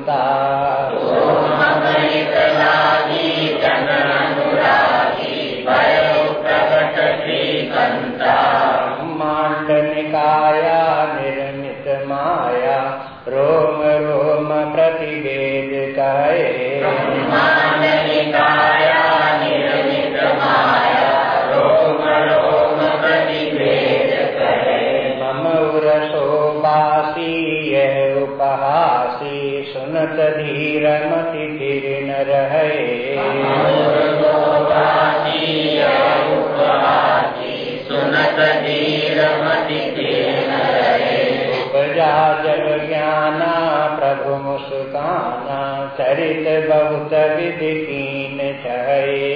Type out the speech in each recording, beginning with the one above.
cinta. हरित बहुत विधि कीन चहे।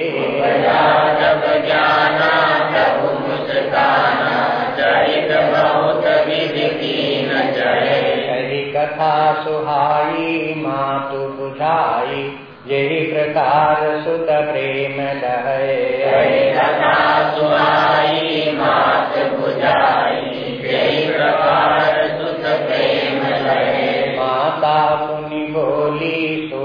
हरि कथा सुहाई मातु बुझाई यही प्रकार सुत प्रेम लहे। हरि कथा सुहाई मातु बुझाई यही प्रकार सुत प्रेम लहे। माता सुनि बोली सो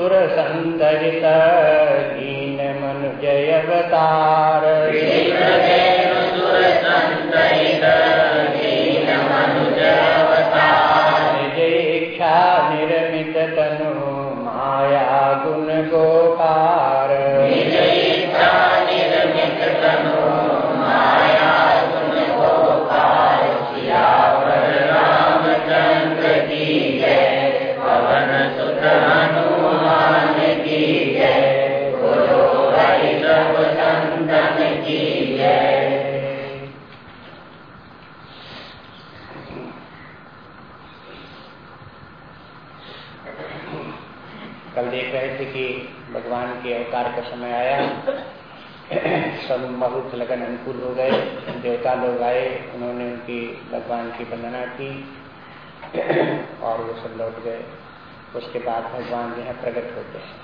सुरसन्दयता गीन मनुजय अवतारीन सुरसन्दीन मनुज कि अवतार का समय आया। सब बहुत लगन अनुकूल हो गए। देवता लोग आए। उन्होंने उनकी भगवान की वंदना की और वो सब लौट गए। उसके बाद भगवान जो है प्रकट होते हैं।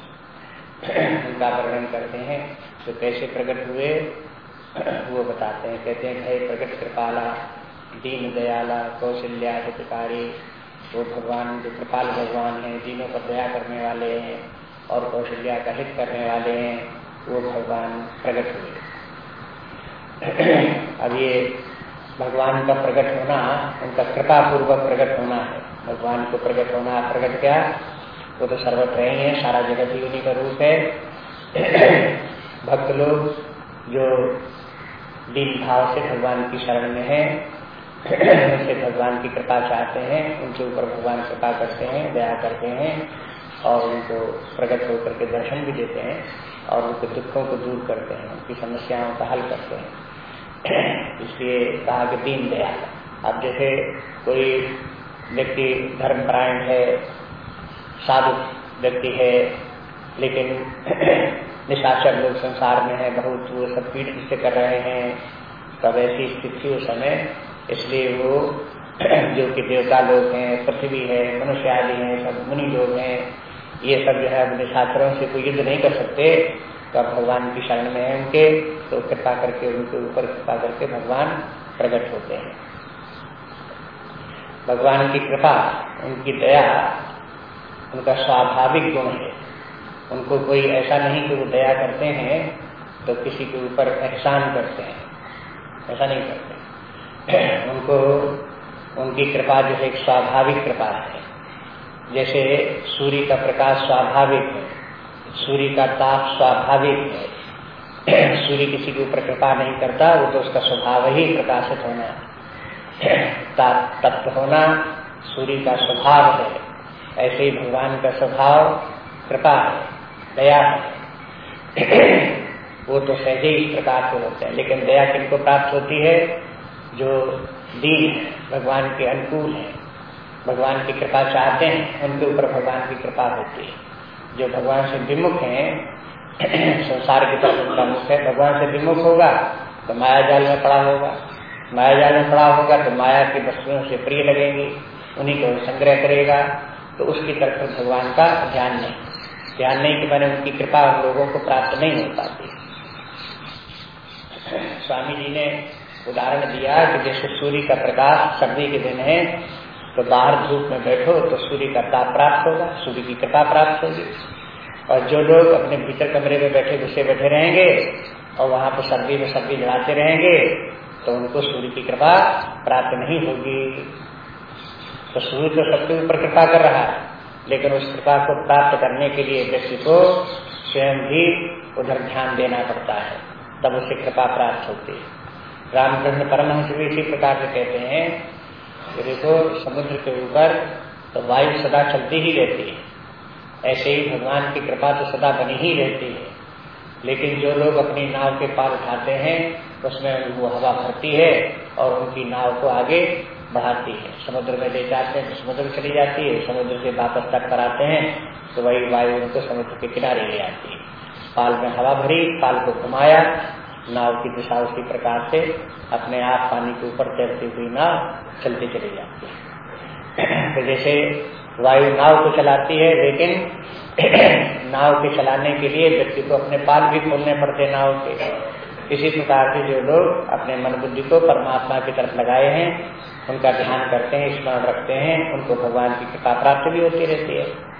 उनका वर्णन करते हैं। तो कैसे प्रकट हुए, वो बताते हैं। कहते हैं भाई प्रकट कृपाला, दीन दयाला, कौशल्या हितकारी, वो भगवान, जो कृपाल भगवान है, दीनों पर दया करने वाले हैं। और कौशल्या का हित करने वाले हैं, वो भगवान प्रकट हुए। अब ये भगवान का प्रकट होना, उनका कृपा पूर्वक प्रकट होना है। भगवान को प्रकट होना, प्रकट क्या? वो तो सर्वत्र ही है, सारा जगत ही उन्हीं का रूप है। भक्त लोग जो दीन भाव से भगवान की शरण में है, उनसे भगवान की कृपा चाहते हैं, उनके ऊपर भगवान कृपा करते हैं, दया करते हैं और उनको प्रकट होकर के दर्शन भी देते हैं और उनके दुखों को दूर करते हैं, उनकी समस्याओं का हल करते हैं। इसलिए कहा कि दीन दया। अब जैसे कोई व्यक्ति धर्मपरायण है, साधु व्यक्ति है, लेकिन निशाचर लोग संसार में है, बहुत वो सब पीठ से कर रहे हैं, तब ऐसी स्थिति उस समय, इसलिए वो जो कि देवता लोग हैं, पृथ्वी है, मनुष्य आदि हैं, सब मुनि लोग हैं ये सब जो है अपने छात्रों से कोई युद्ध नहीं कर सकते। तो अब भगवान की शरण में है उनके तो कृपा करके उनके ऊपर कृपा करके भगवान प्रकट होते हैं। भगवान की कृपा, उनकी दया, उनका स्वाभाविक गुण है। उनको कोई ऐसा नहीं कि वो दया करते हैं तो किसी के ऊपर एहसान करते हैं। ऐसा नहीं करते। उनको, उनकी कृपा जो है एक स्वाभाविक कृपा है। जैसे सूर्य का प्रकाश स्वाभाविक है, सूर्य का ताप स्वाभाविक है, सूर्य किसी के ऊपर कृपा नहीं करता, वो तो उसका स्वभाव ही प्रकाशित होना ताप तप्त होना सूर्य का स्वभाव है। ऐसे ही भगवान का स्वभाव कृपा है, दया है। वो तो सहजे इस प्रकार से होते हैं, लेकिन दया किनको प्राप्त होती है? जो दीन भगवान के अनुकूल है। भगवान की कृपा चाहते हैं, उनके ऊपर भगवान की कृपा होती है। जो भगवान से विमुख है, संसार की तरफ़ उनका मुख है, भगवान से विमुख होगा तो माया जाल में पड़ा होगा। माया जाल में पड़ा होगा तो माया की वस्तुओं से प्रिय लगेंगी, उन्हीं को संग्रह करेगा तो उसकी तरफ़ भगवान का ध्यान नहीं। ध्यान नहीं कि मैंने उनकी कृपा लोगों को प्राप्त नहीं हो पाती। स्वामी जी ने उदाहरण दिया कि जैसे सूर्य का प्रकाश सर्दी के दिन है तो बाहर धूप में बैठो तो सूर्य का ताप प्राप्त होगा, सूर्य की कृपा प्राप्त होगी। और जो लोग अपने भीतर कमरे में बैठे, घुसे बैठे रहेंगे और वहाँ पर सर्दी में सर्दी जलाते रहेंगे तो उनको सूर्य की कृपा प्राप्त नहीं होगी। तो सूर्य तो सबके ऊपर कृपा कर रहा है, लेकिन उस कृपा को प्राप्त करने के लिए व्यक्ति को स्वयं भी उधर ध्यान देना पड़ता है, तब उसे कृपा प्राप्त होती है। रामकृष्ण परमहंस भी इसी प्रकार से कहते हैं कि देखो समुद्र के ऊपर तो वायु सदा चलती ही रहती है। ऐसे ही भगवान की कृपा तो सदा बनी ही रहती है। लेकिन जो लोग अपनी नाव के पार उठाते हैं, उसमें वो हवा भरती है और उनकी नाव को आगे बढ़ाती है। समुद्र में ले जाते हैं तो समुद्र में चली जाती है। समुद्र से वापस तक पर आते हैं तो वही वायु उनको समुद्र के किनारे ले आती है। पाल में हवा भरी, पाल को घुमाया नाव की दिशा उसी प्रकार से अपने आप पानी के ऊपर तैरती हुई नाव चलती चली जाती है। तो जैसे वायु नाव को चलाती है, लेकिन नाव के चलाने के लिए व्यक्ति को अपने पाल भी खोलने पड़ते नाव के। इसी प्रकार से जो लोग अपने मन बुद्धि को परमात्मा की तरफ़ लगाए हैं, उनका ध्यान करते हैं, स्मरण रखते हैं, उनको भगवान की कृपा प्राप्त भी होती रहती है।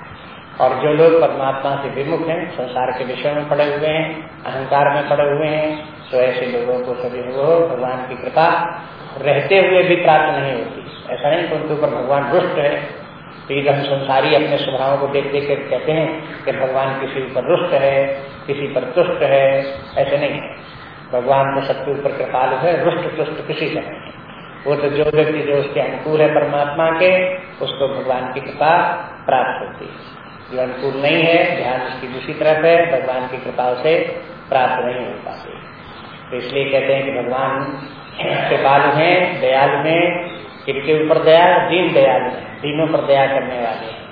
और जो लोग परमात्मा से विमुख हैं, संसार के विषय में पड़े हुए हैं, अहंकार में पड़े हुए हैं तो ऐसे लोगों को सभी वो भगवान की कृपा रहते हुए भी प्राप्त नहीं होती। ऐसा नहीं उनके ऊपर भगवान रुष्ट है। तो हम संसारी अपने स्वभावों को देख देख कर कहते हैं कि भगवान किसी ऊपर रुष्ट है, किसी पर तुष्ट है। ऐसे नहीं है। भगवान को सबके ऊपर कृपाल है, रुष्ट तुष्ट किसी का नहीं। वो तो जो व्यक्ति जो उसके अनुकूल है परमात्मा के, उसको भगवान की कृपा प्राप्त होती है। जो अनुकूल नहीं है, ध्यान उसकी दूसरी तरफ़ है, भगवान की कृपा से प्राप्त नहीं हो पाती। तो इसलिए कहते हैं कि भगवान कृपालु हैं, दयालु हैं किनके ऊपर दया, दीन दयालु है, दीनों पर दया करने वाले हैं।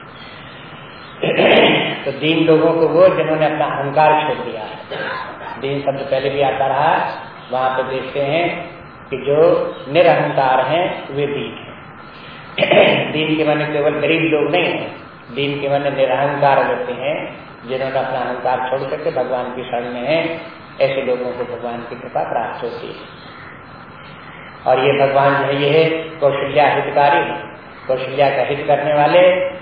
तो दीन लोगों को वो जिन्होंने अपना अहंकार छोड़ दिया है। दीन शब्द पहले भी आता रहा, वहाँ पे देखते हैं कि जो निरहंकार हैं, वे दीन है। दीन के माने केवल गरीब लोग नहीं है। दीन के माने निरहंकार व्यक्ति हैं, जिन्होंने अपना अहंकार छोड़ करके भगवान की शरण में है, ऐसे लोगों को भगवान की कृपा प्राप्त होती है। और ये भगवान जो है, ये कौशल्या हितकारी कौशल्या का हित करने वाले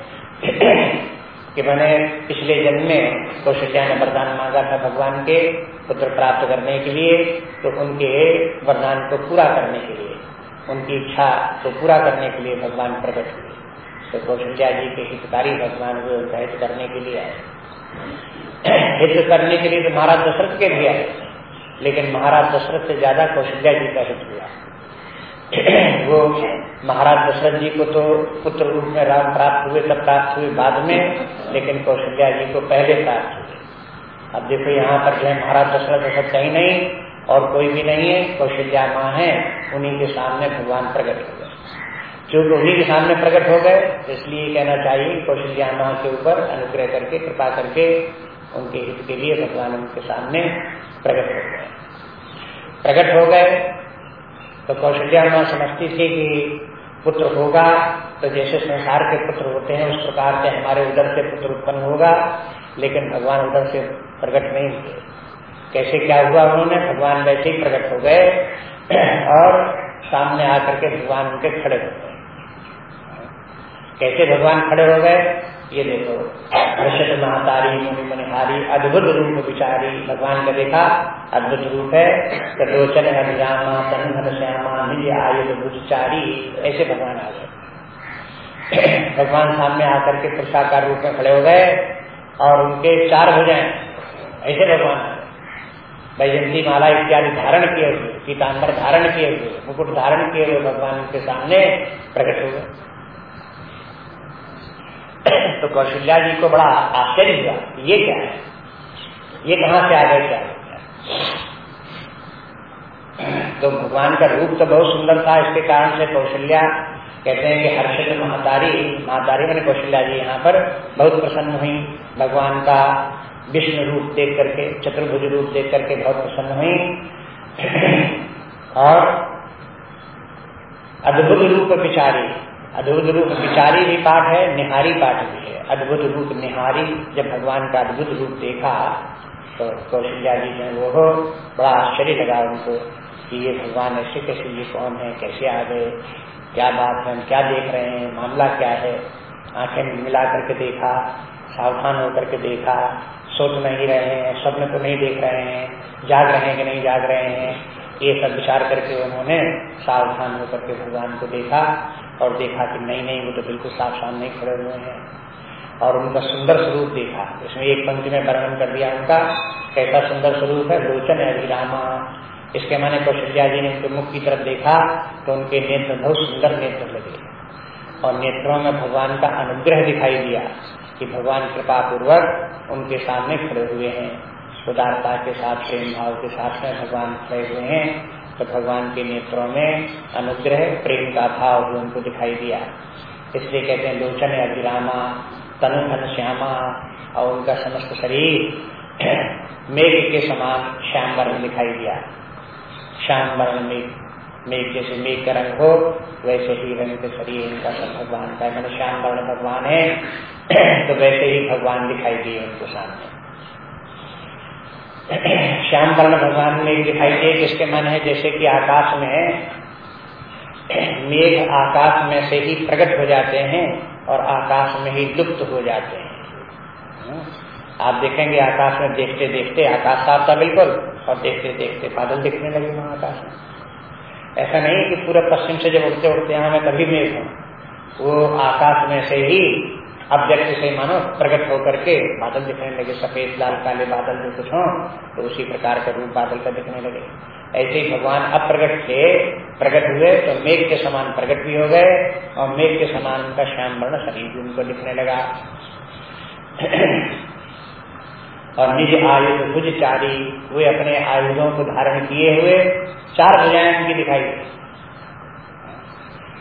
कि मैंने पिछले जन्म में कौशल्या ने वरदान मांगा था भगवान के पुत्र प्राप्त करने के लिए तो उनके वरदान को पूरा करने के लिए, उनकी इच्छा को पूरा करने के लिए भगवान प्रकट हुए। तो कौशल्या जी के हितकारी भगवान हुए उनका हित करने के लिए आए। हित करने के लिए तो महाराज दशरथ के भी आए। लेकिन महाराज दशरथ से ज़्यादा कौशल्या जी का हित हुआ। वो महाराज दशरथ जी को तो पुत्र रूप में राम प्राप्त हुए तब प्राप्त हुए बाद में, लेकिन कौशल्या जी को पहले प्राप्त हुए। अब देखो यहाँ पर जो है महाराज दशरथ दशरथ कहीं नहीं, और कोई भी नहीं है, कौशल्या माँ है, उन्हीं के सामने भगवान प्रकट हो क्योंकि उन्हीं के सामने प्रकट हो गए, इसलिए कहना चाहिए कौशल्या माँ के ऊपर अनुग्रह करके, कृपा करके उनके हित के लिए भगवान उनके सामने प्रकट हो गए। प्रकट हो गए तो कौशल्या माँ समझती थी कि पुत्र होगा तो जैसे संसार के पुत्र होते हैं, उस प्रकार से हमारे उधर से पुत्र उत्पन्न होगा, लेकिन भगवान उधर से प्रकट नहीं हुए। कैसे क्या हुआ उन्होंने? भगवान वैसे ही प्रकट हो गए, और सामने आकर के भगवान उनके खड़े हो गए। कैसे भगवान खड़े हो गए? ये देखो। हर्षद महातारी मुनि मनिहारी, अद्भुत रूप विचारी, भगवान का देखा, अद्भुत रूप है। लोचन अभिरामा तन श्यामा, निज आयुध बुचारी ऐसे भगवान आ गए। भगवान सामने आकर के पुरुषाकार रूप में खड़े हो गए और उनके चार भुजाएँ, ऐसे भगवान। वैजंती माला इत्यादि धारण किए हुए पीताम्बर धारण किए हुए, मुकुट धारण किए हुए भगवान के सामने प्रकट हो गए। तो कौशल्या जी को बड़ा आश्चर्य हुआ ये क्या है? ये कहाँ से आ गए क्या? तो भगवान का रूप तो बहुत सुंदर था, इसके कारण से कौशल्या कहते हैं कि हर्षद महातारी महातारी मैंने कौशल्या जी यहाँ पर बहुत प्रसन्न हुई। भगवान का विष्णु रूप देख करके, चतुर्भुज रूप देख करके बहुत प्रसन्न हुई। और अद्भुत रूप विचारी। अद्भुत रूप, विचारी भी पाठ है, निहारी पाठ भी है। अद्भुत रूप, निहारी, जब भगवान का अद्भुत रूप देखा तो कौशल्या जी ने वो बड़ा आश्चर्य लगा उनको कि ये भगवान ऐसे कैसे ये कौन है, कैसे आ गए, क्या बात है, हम क्या देख रहे हैं, मामला क्या है? आँखें मिला करके देखा, सावधान होकर के देखा, सोच नहीं रहे हैं, स्वप्न तो नहीं देख रहे हैं, जाग रहे हैं कि नहीं जाग रहे हैं? ये सब विचार करके उन्होंने सावधान होकर के भगवान को देखा। और देखा कि नहीं नहीं, वो तो बिल्कुल साफ़ सामने खड़े हुए हैं। और उनका सुंदर स्वरूप देखा। इसमें एक पंक्ति में वर्णन कर दिया उनका, कैसा सुंदर स्वरूप है, लोचन है अभिरामा। इसके माने कौशल्या जी ने उनके मुख की तरफ़ देखा तो उनके नेत्र बहुत सुंदर नेत्र लगे। और नेत्रों में भगवान का अनुग्रह दिखाई दिया कि भगवान कृपा पूर्वक उनके सामने खड़े हुए हैं। उदारता के साथ, प्रेम भाव के साथ में भगवान खड़े हुए हैं। तो भगवान के नेत्रों में अनुग्रह, प्रेम का भाव भी उनको दिखाई दिया। इसलिए कहते हैं, लोचन अभिरामा, तनु धन श्यामा, और उनका समस्त शरीर मेघ के समान श्याम वर्ण दिखाई दिया। श्याम वर्ण मेघ मेघ जैसे मेघ का रंग हो, वैसे ही रंग के शरीर इनका सब भगवान का मैंने श्याम वर्ण भगवान है तो वैसे ही भगवान दिखाई दिए उनके सामने। श्याम वर्ण भगवान में दिखाई दे जिसके मन है जैसे कि आकाश में मेघ आकाश में से ही प्रकट हो जाते हैं और आकाश में ही लुप्त हो जाते हैं। आप देखेंगे आकाश में देखते देखते आकाश साफ़ था बिल्कुल और देखते देखते बादल दिखने लगे वहाँ आकाश में। ऐसा नहीं कि पूरा पश्चिम से जब उड़ते उड़ते यहाँ में कभी मेघ हो। वो आकाश में से ही अब जैसे से मानो प्रकट होकर के बादल दिखने लगे, सफ़ेद, लाल, काले बादल जो कुछ हो तो उसी प्रकार का रूप बादल का दिखने लगे। ऐसे ही भगवान अब प्रकट थे, प्रकट हुए तो मेघ के समान प्रकट भी हो गए और मेघ के समान उनका श्याम वर्ण शरीर भी उनको दिखने लगा। और निज आयुध भुज चारी, वे अपने आयुधों को धारण किए हुए चार भुजाएँ उनकी दिखाई दी।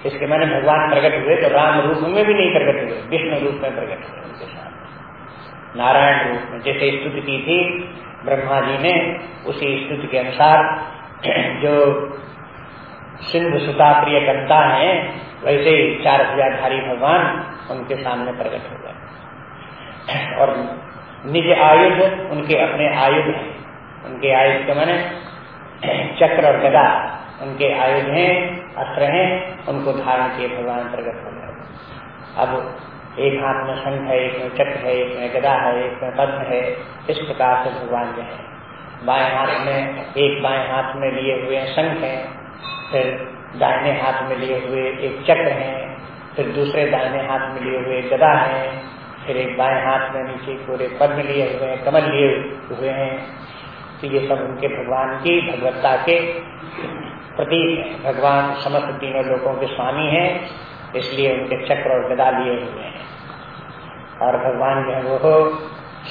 इसके मैंने भगवान प्रकट हुए तो राम रूप में भी नहीं प्रकट हुए, विष्णु रूप में प्रकट हुए उनके साथ। नारायण रूप में, जैसे स्तुति की थी, ब्रह्मा जी ने उसी स्तुति के अनुसार जो सिंधु सुता प्रिय कंता है, वैसे ही चार हजारधारी भगवान उनके सामने प्रकट हो गए। और निज आयुध, उनके अपने आयुध हैं। उनके आयुध के मैंने चक्र और गदा उनके आयुध हैं। अस्त्र हैं, उनको धारण किए भगवान प्रकट हो गए। अब एक हाथ में शंख है, एक में चक्र है, एक में गदा है, एक में पद्म है, इस प्रकार से भगवान जो है। बाएँ हाथ में, एक बाएँ हाथ में लिए हुए शंख है, फिर दाहिने हाथ में लिए हुए एक चक्र है, फिर दूसरे दाहिने हाथ में लिए हुए गदा है, फिर एक बाएँ हाथ में नीचे पूरे पद्म लिए हुए हैं कमल लिए हुए हैं। तो ये सब उनके भगवान की भगवत्ता के प्रतीक भगवान समस्त तीनों लोगों के स्वामी हैं, इसलिए उनके चक्र और गदा लिए हुए हैं। और भगवान जो है, वो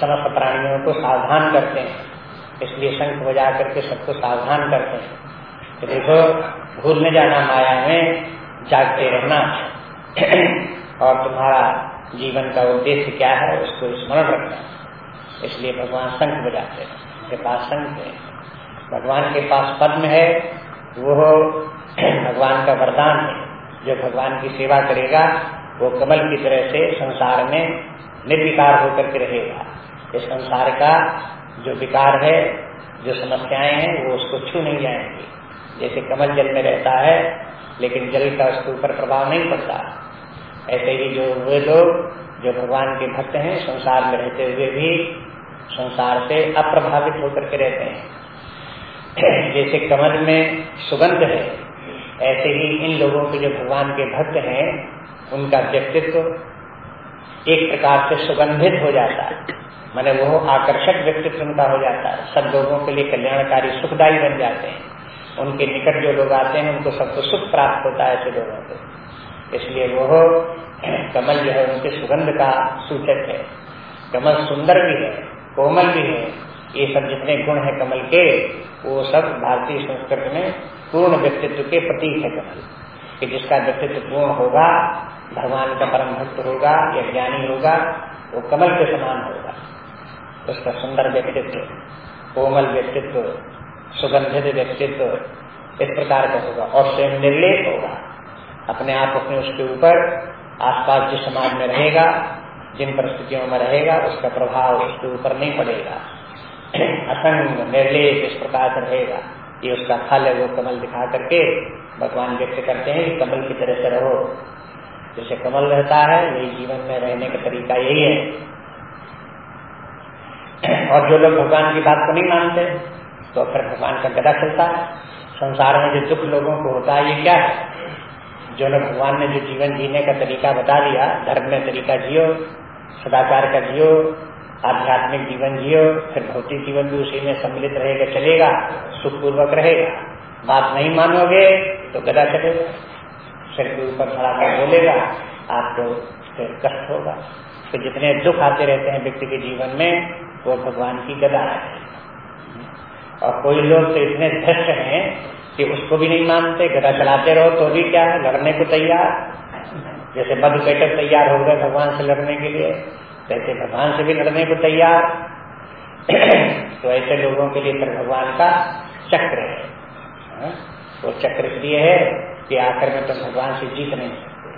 समस्त प्राणियों को सावधान करते हैं। इसलिए शंख बजा करके सबको सावधान करते हैं। तो देखो, भूल न जाना माया में, जागते रहना। और तुम्हारा जीवन का उद्देश्य क्या है, उसको स्मरण रखना। इसलिए भगवान शंख बजाते हैं। के पास शंख है। भगवान के पास पद्म है वो भगवान का वरदान है। जो भगवान की सेवा करेगा, वो कमल की तरह से संसार में निर्विकार होकर के रहेगा। इस संसार का जो विकार है, जो समस्याएँ हैं, वो उसको छू नहीं जाएँगी। जैसे कमल जल में रहता है, लेकिन जल का उसके ऊपर प्रभाव नहीं पड़ता। ऐसे ही जो वे लोग, जो भगवान के भक्त हैं, संसार में रहते हुए भी संसार से अप्रभावित होकर के रहते हैं। जैसे कमल में सुगंध है, ऐसे ही इन लोगों के जो भगवान के भक्त हैं, उनका व्यक्तित्व एक प्रकार से सुगंधित हो जाता है। मैंने वो आकर्षक व्यक्तित्व उनका हो जाता है। सब लोगों के लिए कल्याणकारी, सुखदायी बन जाते हैं। उनके निकट जो लोग आते हैं, उनको सबको सुख प्राप्त होता है ऐसे लोगों को। इसलिए वो कमल जो है, उनके सुगंध का सूचक है। कमल सुंदर भी है, कोमल भी है ये सब जितने गुण है कमल के, वो सब भारतीय संस्कृति में पूर्ण व्यक्तित्व के प्रतीक है कमल। कि जिसका व्यक्तित्व पूर्ण होगा, भगवान का परम भक्त होगा, या ज्ञानी होगा, वो कमल के समान होगा। उसका सुंदर व्यक्तित्व, कोमल व्यक्तित्व, सुगंधित व्यक्तित्व इस प्रकार का होगा और स्वयं निर्लेप होगा। अपने आप अपने उसके ऊपर आसपास जिस समाज में रहेगा, जिन परिस्थितियों में रहेगा, उसका प्रभाव उसके ऊपर नहीं पड़ेगा। असंग निर्लेप इस प्रकार से रहेगा। ये उसका फल है, वो कमल दिखा करके भगवान व्यक्त करते हैं कि कमल की तरह से रहो। जैसे कमल रहता है, यही जीवन में रहने का तरीका यही है। और जो लोग भगवान की बात को नहीं मानते तो फिर भगवान का गदा चलता है। संसार में जो दुख लोगों को होता है, ये क्या है? जो लोग भगवान ने जो जीवन जीने का तरीका बता दिया, धर्म में तरीका जियो, सदाचार का जियो आध्यात्मिक जीवन जियो, फिर भौतिक जीवन भी उसी में सम्मिलित रहेगा, चलेगा, सुखपूर्वक रहेगा। बात नहीं मानोगे तो गदा चलेगा। सिर के ऊपर खड़ा कर बोलेगा, आपको फिर कष्ट होगा। तो जितने दुख आते रहते हैं व्यक्ति के जीवन में, वो भगवान की गदा है। और कोई लोग तो इतने धृष्ट हैं कि उसको भी नहीं मानते, गदा चलाते रहो तो भी क्या, लड़ने को तैयार? जैसे मधु पेटर तैयार हो गए भगवान से लड़ने के लिए। कहते, भगवान से भी लड़ने को तैयार। तो ऐसे लोगों के लिए फिर भगवान का चक्र है। हाँ? वो चक्र इसलिए है कि आखिर में तो भगवान से जीत नहीं सकते।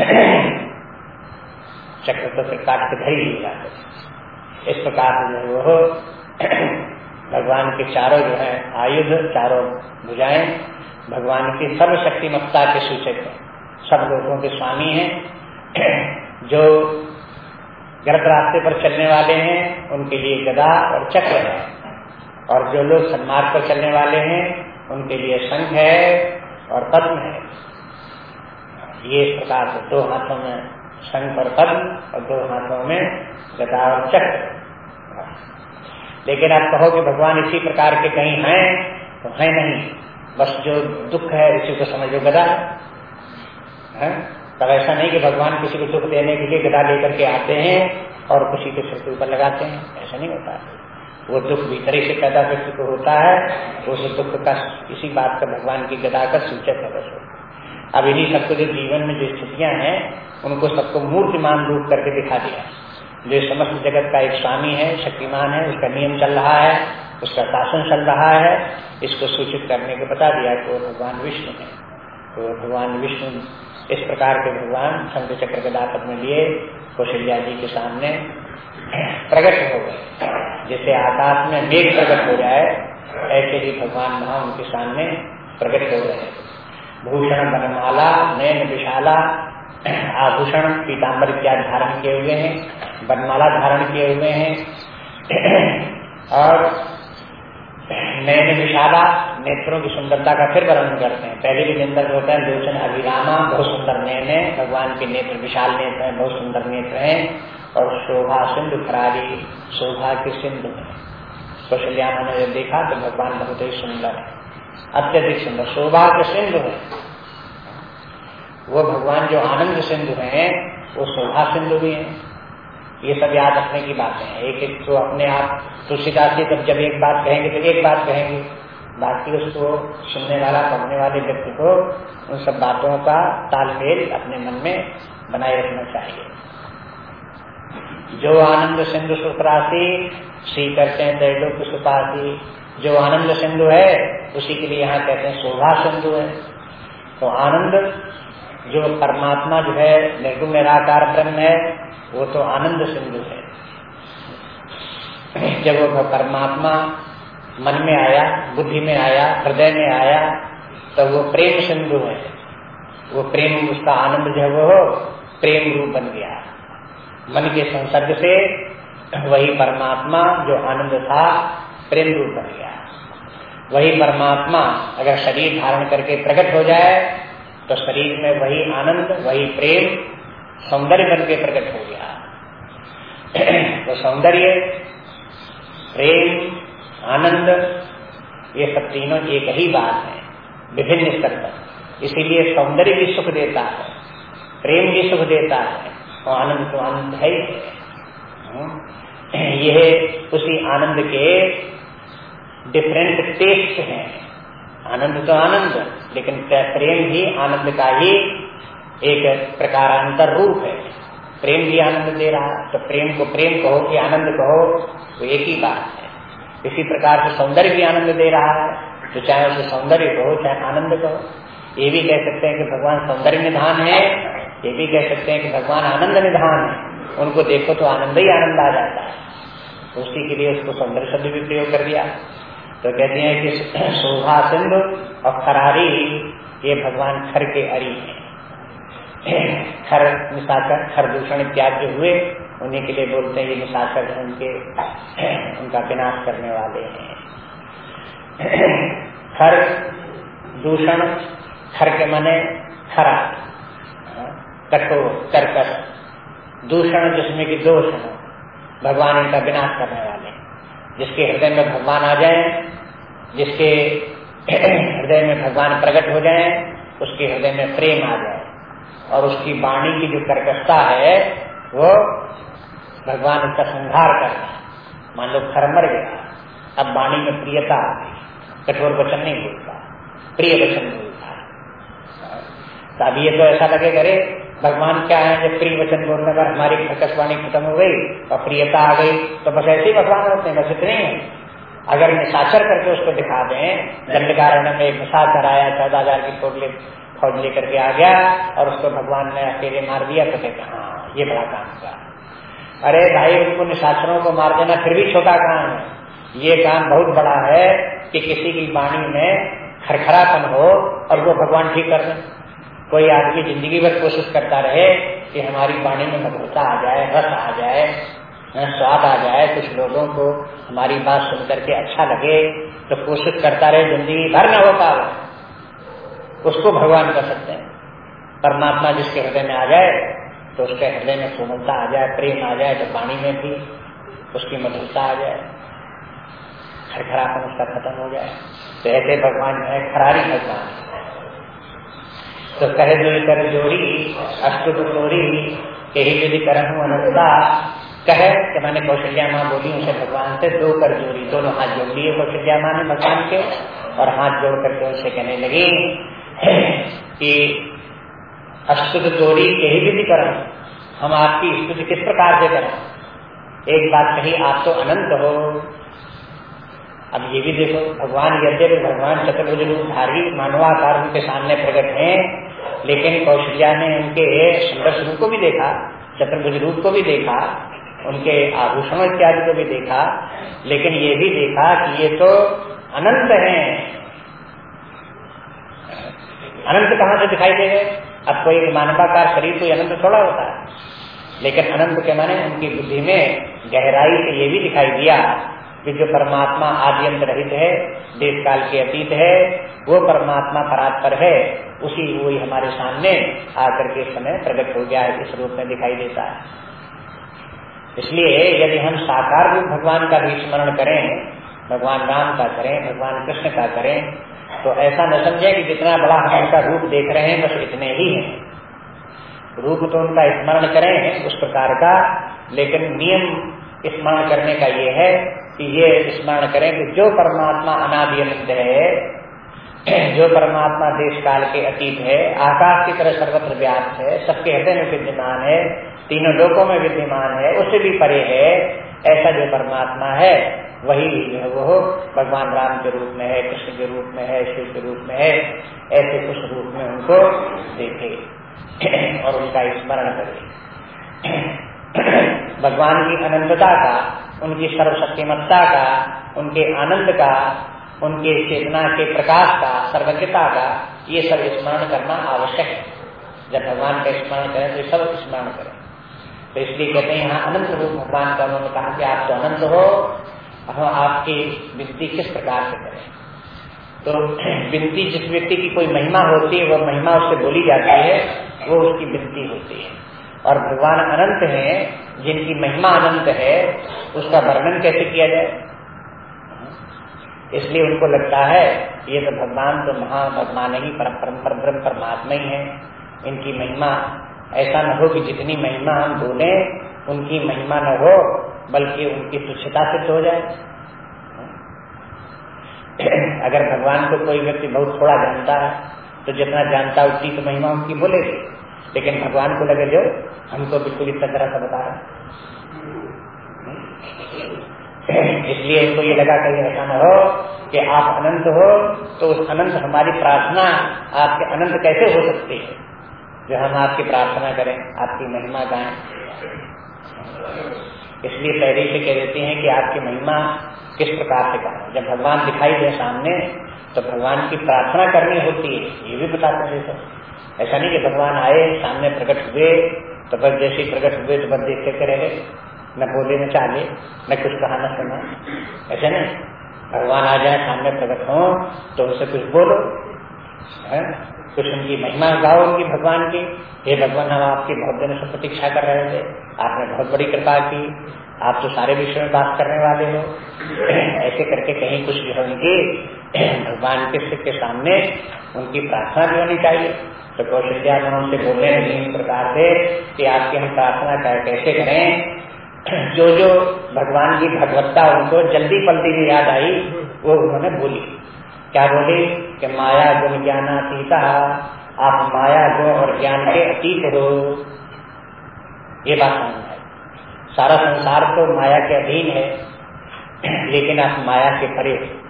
चक्र तो फिर काट के धरी ही जाते इस प्रकार से जो वो भगवान के चारों जो है, आयुध चारों भुजाएँ, भगवान की सर्वशक्तिमत्ता के सूचक है। सब लोगों के स्वामी हैं। जो गलत रास्ते पर चलने वाले हैं, उनके लिए गदा और चक्र है। और जो लोग सन्मार्ग पर चलने वाले हैं, उनके लिए संघ है और पद्म है। ये प्रकार से दो हाथों में संघ और पद्म, और दो हाथों में गदा और चक्र। लेकिन आप कहो कि भगवान इसी प्रकार के कहीं हैं तो है नहीं। बस जो दुख है उसी को समझो गदा। है? तब ऐसा नहीं कि भगवान किसी को सुख देने के लिए गदा लेकर के आते हैं और किसी के सिर के ऊपर लगाते हैं। ऐसा नहीं होता। वो दुख भीतर से पैदा व्यक्ति को होता है उस दुख का इसी बात का भगवान की गदा का सूचक है बस। अब इन्हीं सबको जो जीवन में जो स्थितियाँ हैं, उनको सबको मूर्तिमान रूप करके दिखा दिया। जो समस्त जगत का एक स्वामी है, शक्तिमान है, उसका नियम चल रहा है, उसका शासन चल रहा है, इसको सूचित करने के बता दिया कि वो भगवान विष्णु है। तो भगवान विष्णु इस प्रकार के भगवान शंकर चक्र के दापत में लिए, कौशल्या जी के सामने प्रकट हो गए। जैसे आकाश में मेघ प्रकट हो जाए, ऐसे ही भगवान महा उनके सामने प्रकट हो गए। भूषण बनमाला नयन विशाला, आभूषण पीताम्बर इत्यादि धारण किए हुए हैं बनमाला धारण किए हुए हैं। और नयन विशाला नेत्रों की सुंदरता का फिर वर्णन करते हैं। पहले भी निंदक होता है लोचन अभिरामा, बहुत सुंदर नयन है। भगवान के नेत्र, विशाल नेत्र हैं, बहुत सुंदर नेत्र हैं। और शोभा सिंधु खरारी शोभा के सिंधु। है कौशल्या ने जब देखा तो भगवान बहुत ही सुंदर है। अत्यधिक सुंदर, शोभा के सिंधु है। वो भगवान जो आनंद सिंधु है, वो शोभा सिंधु भी है। ये सब याद रखने की बातें हैं। एक एक तो अपने आप तुलसीदास जी तब जब एक बात कहेंगे तो एक बात कहेंगे। बाकी उसको सुनने वाला, पढ़ने वाले व्यक्ति को उन सब बातों का तालमेल अपने मन में बनाए रखना चाहिए। जो आनंद सिंधु सुखराशि सी करते हैं त्रैलोक सुपासी जो आनंद सिंधु है, उसी के लिए यहाँ कहते हैं शोभा सिंधु है। तो आनंद, जो परमात्मा जो है, निर्गुण निराकार ब्रह्म है वो तो आनंद सिंधु है जब वो परमात्मा मन में आया, बुद्धि में आया, हृदय में आया तो वो प्रेम सिंधु है। वो प्रेम, उसका आनंद जो वो प्रेम रूप बन गया। मन के संसर्ग से वही परमात्मा जो आनंद था, प्रेम रूप बन गया। वही परमात्मा अगर शरीर धारण करके प्रकट हो जाए तो शरीर में वही आनंद, वही प्रेम सौंदर्य बन के प्रकट हो तो सौंदर्य, प्रेम, आनंद, ये सब तीनों एक ही बात है, विभिन्न स्तर पर। इसीलिए सौंदर्य भी सुख देता है, प्रेम भी सुख देता है, और आनंद तो आनंद है। यह उसी आनंद के डिफरेंट टेस्ट हैं। आनंद तो आनंद, लेकिन प्रेम भी आनंद का ही एक प्रकारांतर रूप है। प्रेम भी आनंद दे रहा है तो प्रेम को प्रेम कहो कि आनंद कहो तो एक ही बात है। इसी प्रकार से सौंदर्य भी आनंद दे रहा है तो चाहे उसे सौंदर्य कहो, चाहे आनंद कहो। ये भी कह सकते हैं कि भगवान सौंदर्य निधान है, ये भी कह सकते हैं कि भगवान आनंद निधान है। उनको देखो तो आनंद ही आनंद आ जाता है। उसी के लिए उसको सौंदर्य शब्द भी प्रयोग कर दिया। तो कहते हैं कि शोभा सिंधु और खरारी ये भगवान खर के अरी हैं। खर मिसाकर, खर दूषण इत्यादि हुए, उन्हीं के लिए बोलते हैं ये मिसाकर उनके, उनका विनाश करने वाले हैं। खर दूषण, खर के मने खरा, कठोर कर्कश दूषण जिसमें कि दोष है, भगवान इनका विनाश करने वाले हैं। जिसके हृदय में भगवान आ जाए, जिसके हृदय में भगवान प्रकट हो जाए, उसके हृदय में प्रेम आ जाए। और उसकी वाणी की जो कर्कशता है वो भगवान उसका संहार करना मान लो खर मर गया अब वाणी में प्रियता आ गई कठोर वचन नहीं बोलता प्रिय वचन बोलता तो अभी ये तो ऐसा लगे करे भगवान क्या है जब प्रिय वचन बोलने पर हमारी आकाशवाणी खत्म हो गई और प्रियता आ गई? तो बस ऐसे ही भगवान होते हैं बस इतने ही। अगर निशाचर करके उसको दिखा दें दंडकारण में एक निशाचर आया चौदह हज़ार की फौज ले फौज लेकर के आ गया और उसको भगवान ने अकेले मार दिया तो कहते हाँ ये बड़ा काम हुआ। अरे भाई उनको निशाचरों को मार देना फिर भी छोटा काम है। ये काम बहुत बड़ा है कि किसी की वाणी में खरखरापन हो और वो भगवान ठीक कर दें। कोई आदमी ज़िंदगी भर कोशिश करता रहे कि हमारी वाणी में मधुरता आ जाए, रस आ जाए स्वाद आ जाए, कुछ लोगों को हमारी बात सुन करके अच्छा लगे तो कोशिश करता रहे, ज़िंदगी भर न हो पाए। उसको भगवान कर सकते हैं। परमात्मा जिसके हृदय में आ जाए तो उसके हृदय में कोमलता आ जाए, प्रेम आ जाए तो पानी में भी उसकी मधुरता आ जाए। खरखरापन उसका खत्म हो जाए। तो ऐसे भगवान जो है, खरारी भगवान। तो कहे जो कर जोड़ी अष्टुप तोरी यही यदि करहूँ अनंता, कहे कि मैंने कौशल्या माँ बोली, उसे भगवान से दो कर जोड़ी दोनों हाथ जोड़ लिए कौशल्या माँ ने भगवान के, और हाथ जोड़ करके उनसे कहने लगी कि अष्टुत तोरी यही विधि कर। हम आपकी स्तुति किस प्रकार से करें? एक बात कही, आप तो अनंत हो। अब ये भी देखो, भगवान यद्यपि भगवान चतुर्भुज रूप धारी, मानवाकार उनके सामने प्रकट हैं, लेकिन कौशल्या ने उनके सुंदर स्वरूप को भी देखा, चतुर्भुज रूप को भी देखा, उनके आभूषण इत्यादि को भी देखा, लेकिन ये भी देखा कि ये तो अनंत हैं। अनंत कहाँ से दिखाई दे गए अब कोई मानवाकार शरीर कोई अनंत थोड़ा होता है। लेकिन अनंत के माने उनकी बुद्धि में गहराई से ये भी दिखाई दिया कि जो परमात्मा आद्यंत रहित है देश काल के अतीत है, वो परमात्मा परात्पर है, उसी वही हमारे सामने आकर के समय प्रकट हो गया है, इस रूप में दिखाई देता है। इसलिए यदि हम साकार रूप भगवान का भी स्मरण करें, भगवान राम का करें, भगवान कृष्ण का करें तो ऐसा न समझे कि जितना बड़ा हम उनका रूप देख रहे हैं, बस इतने ही हैं। रूप तो उनका स्मरण करें, उस प्रकार का, लेकिन नियम स्मरण करने का ये है कि ये स्मरण करें कि जो परमात्मा अनादि अनंत है, जो परमात्मा देश काल के अतीत है, आकाश की तरह सर्वत्र व्याप्त है, सबके हृदय में विद्यमान है, तीनों लोकों में विद्यमान है उससे भी परे है, ऐसा जो परमात्मा है वही जो है वो भगवान राम के रूप में है, कृष्ण के रूप में है, शिव के रूप में है, ऐसे कुछ रूप में उनको देखे और उनका स्मरण करे। भगवान की अनंतता का, उनकी सर्वशक्तिमत्ता का, उनके आनंद का, उनके चेतना के प्रकाश का, सर्वज्ञता का, ये सब स्मरण करना आवश्यक है। जब भगवान का स्मरण करें तो सब स्मरण करें। तो इसलिए कहते हैं, यहाँ अनंत रूप भगवान का उन्होंने कहा कि आप तो अनंत हो हम आपकी विनती किस प्रकार से करें? तो विनती जिस व्यक्ति की कोई महिमा होती है, वह महिमा उससे बोली जाती है, वो उसकी विनती होती है। और भगवान अनंत हैं, जिनकी महिमा अनंत है, उसका वर्णन कैसे किया जाए? इसलिए उनको लगता है, ये तो भगवान तो महा भगवान ही परम परम पर ब्रह्म परमात्मा ही है। इनकी महिमा ऐसा न हो कि जितनी महिमा हम बोले, उनकी महिमा न हो बल्कि उनकी तुच्छता सिद्ध हो जाए। अगर भगवान को कोई व्यक्ति बहुत थोड़ा जानता है तो जितना जानता उतनी तो महिमा उनकी बोलेगी लेकिन भगवान को लगे, जो हमको बिल्कुल इतना तरह से बता रहे इसलिए इनको ये लगा कहीं ऐसा न हो कि आप अनंत हो तो उस अनंत हमारी प्रार्थना आपके अनंत कैसे हो सकती है? जो हम आपकी प्रार्थना करें, आपकी महिमा गाएँ। इसलिए पहले से कह देते हैं कि आपकी महिमा किस प्रकार से कहा जब भगवान दिखाई दे सामने तो भगवान की प्रार्थना करनी होती है। ये भी बताते हैं सब। ऐसा नहीं कि भगवान आए, सामने प्रकट हुए तो बस जैसे ही प्रकट हुए तो बस देखते रहे। न बोले, न चाले, न कुछ कहा, न सुना। ऐसे नहीं। भगवान आ जाए, सामने प्रकट हो तो उनसे कुछ बोलो। है? कुछ उनकी महिमा गाओ उनकी भगवान की। हे भगवान, हम आपकी बहुत दिनों से प्रतीक्षा कर रहे थे। आपने बहुत बड़ी कृपा की। आप तो सारे विषय में बात करने वाले हो। ऐसे करके कहीं कुछ जो है उनकी भगवान के के सामने उनकी प्रार्थना भी होनी चाहिए। तो कौशल्या उनसे बोलने लगे प्रकार से कि आपकी हम प्रार्थना कैसे करें। जो जो भगवान की भगवत्ता उनको जल्दी पलती में याद आई, वो उन्होंने बोली। क्या बोली? कि माया गुण ज्ञानातीता, आप माया गुण और ज्ञान के अतीत हो। ये बात समझ है। सारा संसार तो माया के अधीन है, लेकिन आप माया के परे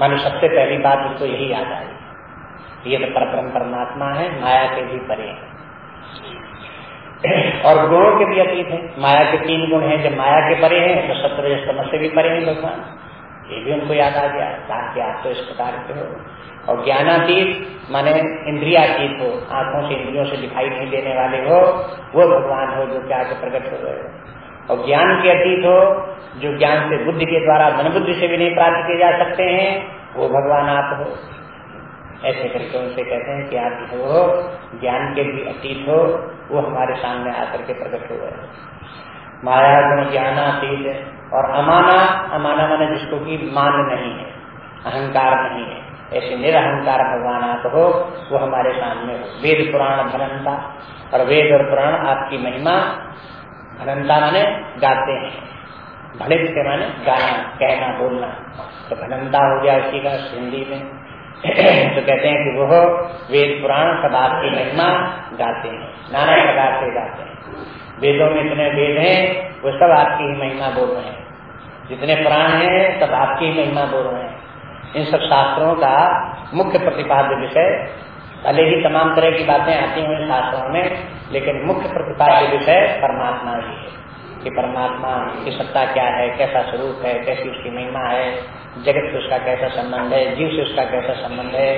मानो सबसे पहली बात उसको यही याद आई। ये तो परम परमात्मा है, माया के भी परे है। और गुणों के भी अतीत है। माया के तीन गुण हैं, जब माया के परे हैं तो सत्र समझ से भी परे हैं, भगवान। ये भी उनको याद आ गया कहा कि आप तो इस प्रकार के हो। और ज्ञानातीत, माने इंद्रियातीत हो, आँखों से इंद्रियों से दिखाई नहीं देने वाले हो, वो भगवान हो जो क्या के प्रकट हो गए। और ज्ञान के अतीत हो, जो ज्ञान से बुद्धि के द्वारा मन बुद्धि से भी नहीं प्राप्त किए जा सकते हैं, वो भगवान आप हो। ऐसे करके उनसे कहते हैं कि आप जो हो, ज्ञान के भी अतीत हो, वो हमारे सामने आकर के प्रकट हो गए। माया गुण ज्ञान अतीत और अमाना अमाना माने जिसको कि मान नहीं है, अहंकार नहीं है। ऐसे निरअहकार भगवान आप हो, वो हमारे सामने हो। वेद पुराण भनंता और वेद और पुराण आपकी महिमा भनंता माने गाते हैं। भणित के माने गाना, कहना, बोलना। तो भनंता हो गया उसी का हिंदी में। तो कहते हैं कि वह वेद पुराण सब आपकी महिमा गाते हैं। नाना प्रकार से गाते हैं। वेदों में इतने वेद हैं, वो सब आपकी ही महिमा बोल रहे हैं। जितने प्राण हैं, सब आपकी ही महिमा बोल रहे हैं। इन सब शास्त्रों का मुख्य प्रतिपाद्य विषय, भले ही तमाम तरह की बातें आती हैं शास्त्रों में, लेकिन मुख्य प्रतिपाद्य विषय परमात्मा ही है। कि परमात्मा की सत्ता क्या है, कैसा स्वरूप है, कैसी उसकी महिमा है, जगत से उसका कैसा संबंध है, जीव से उसका कैसा संबंध है।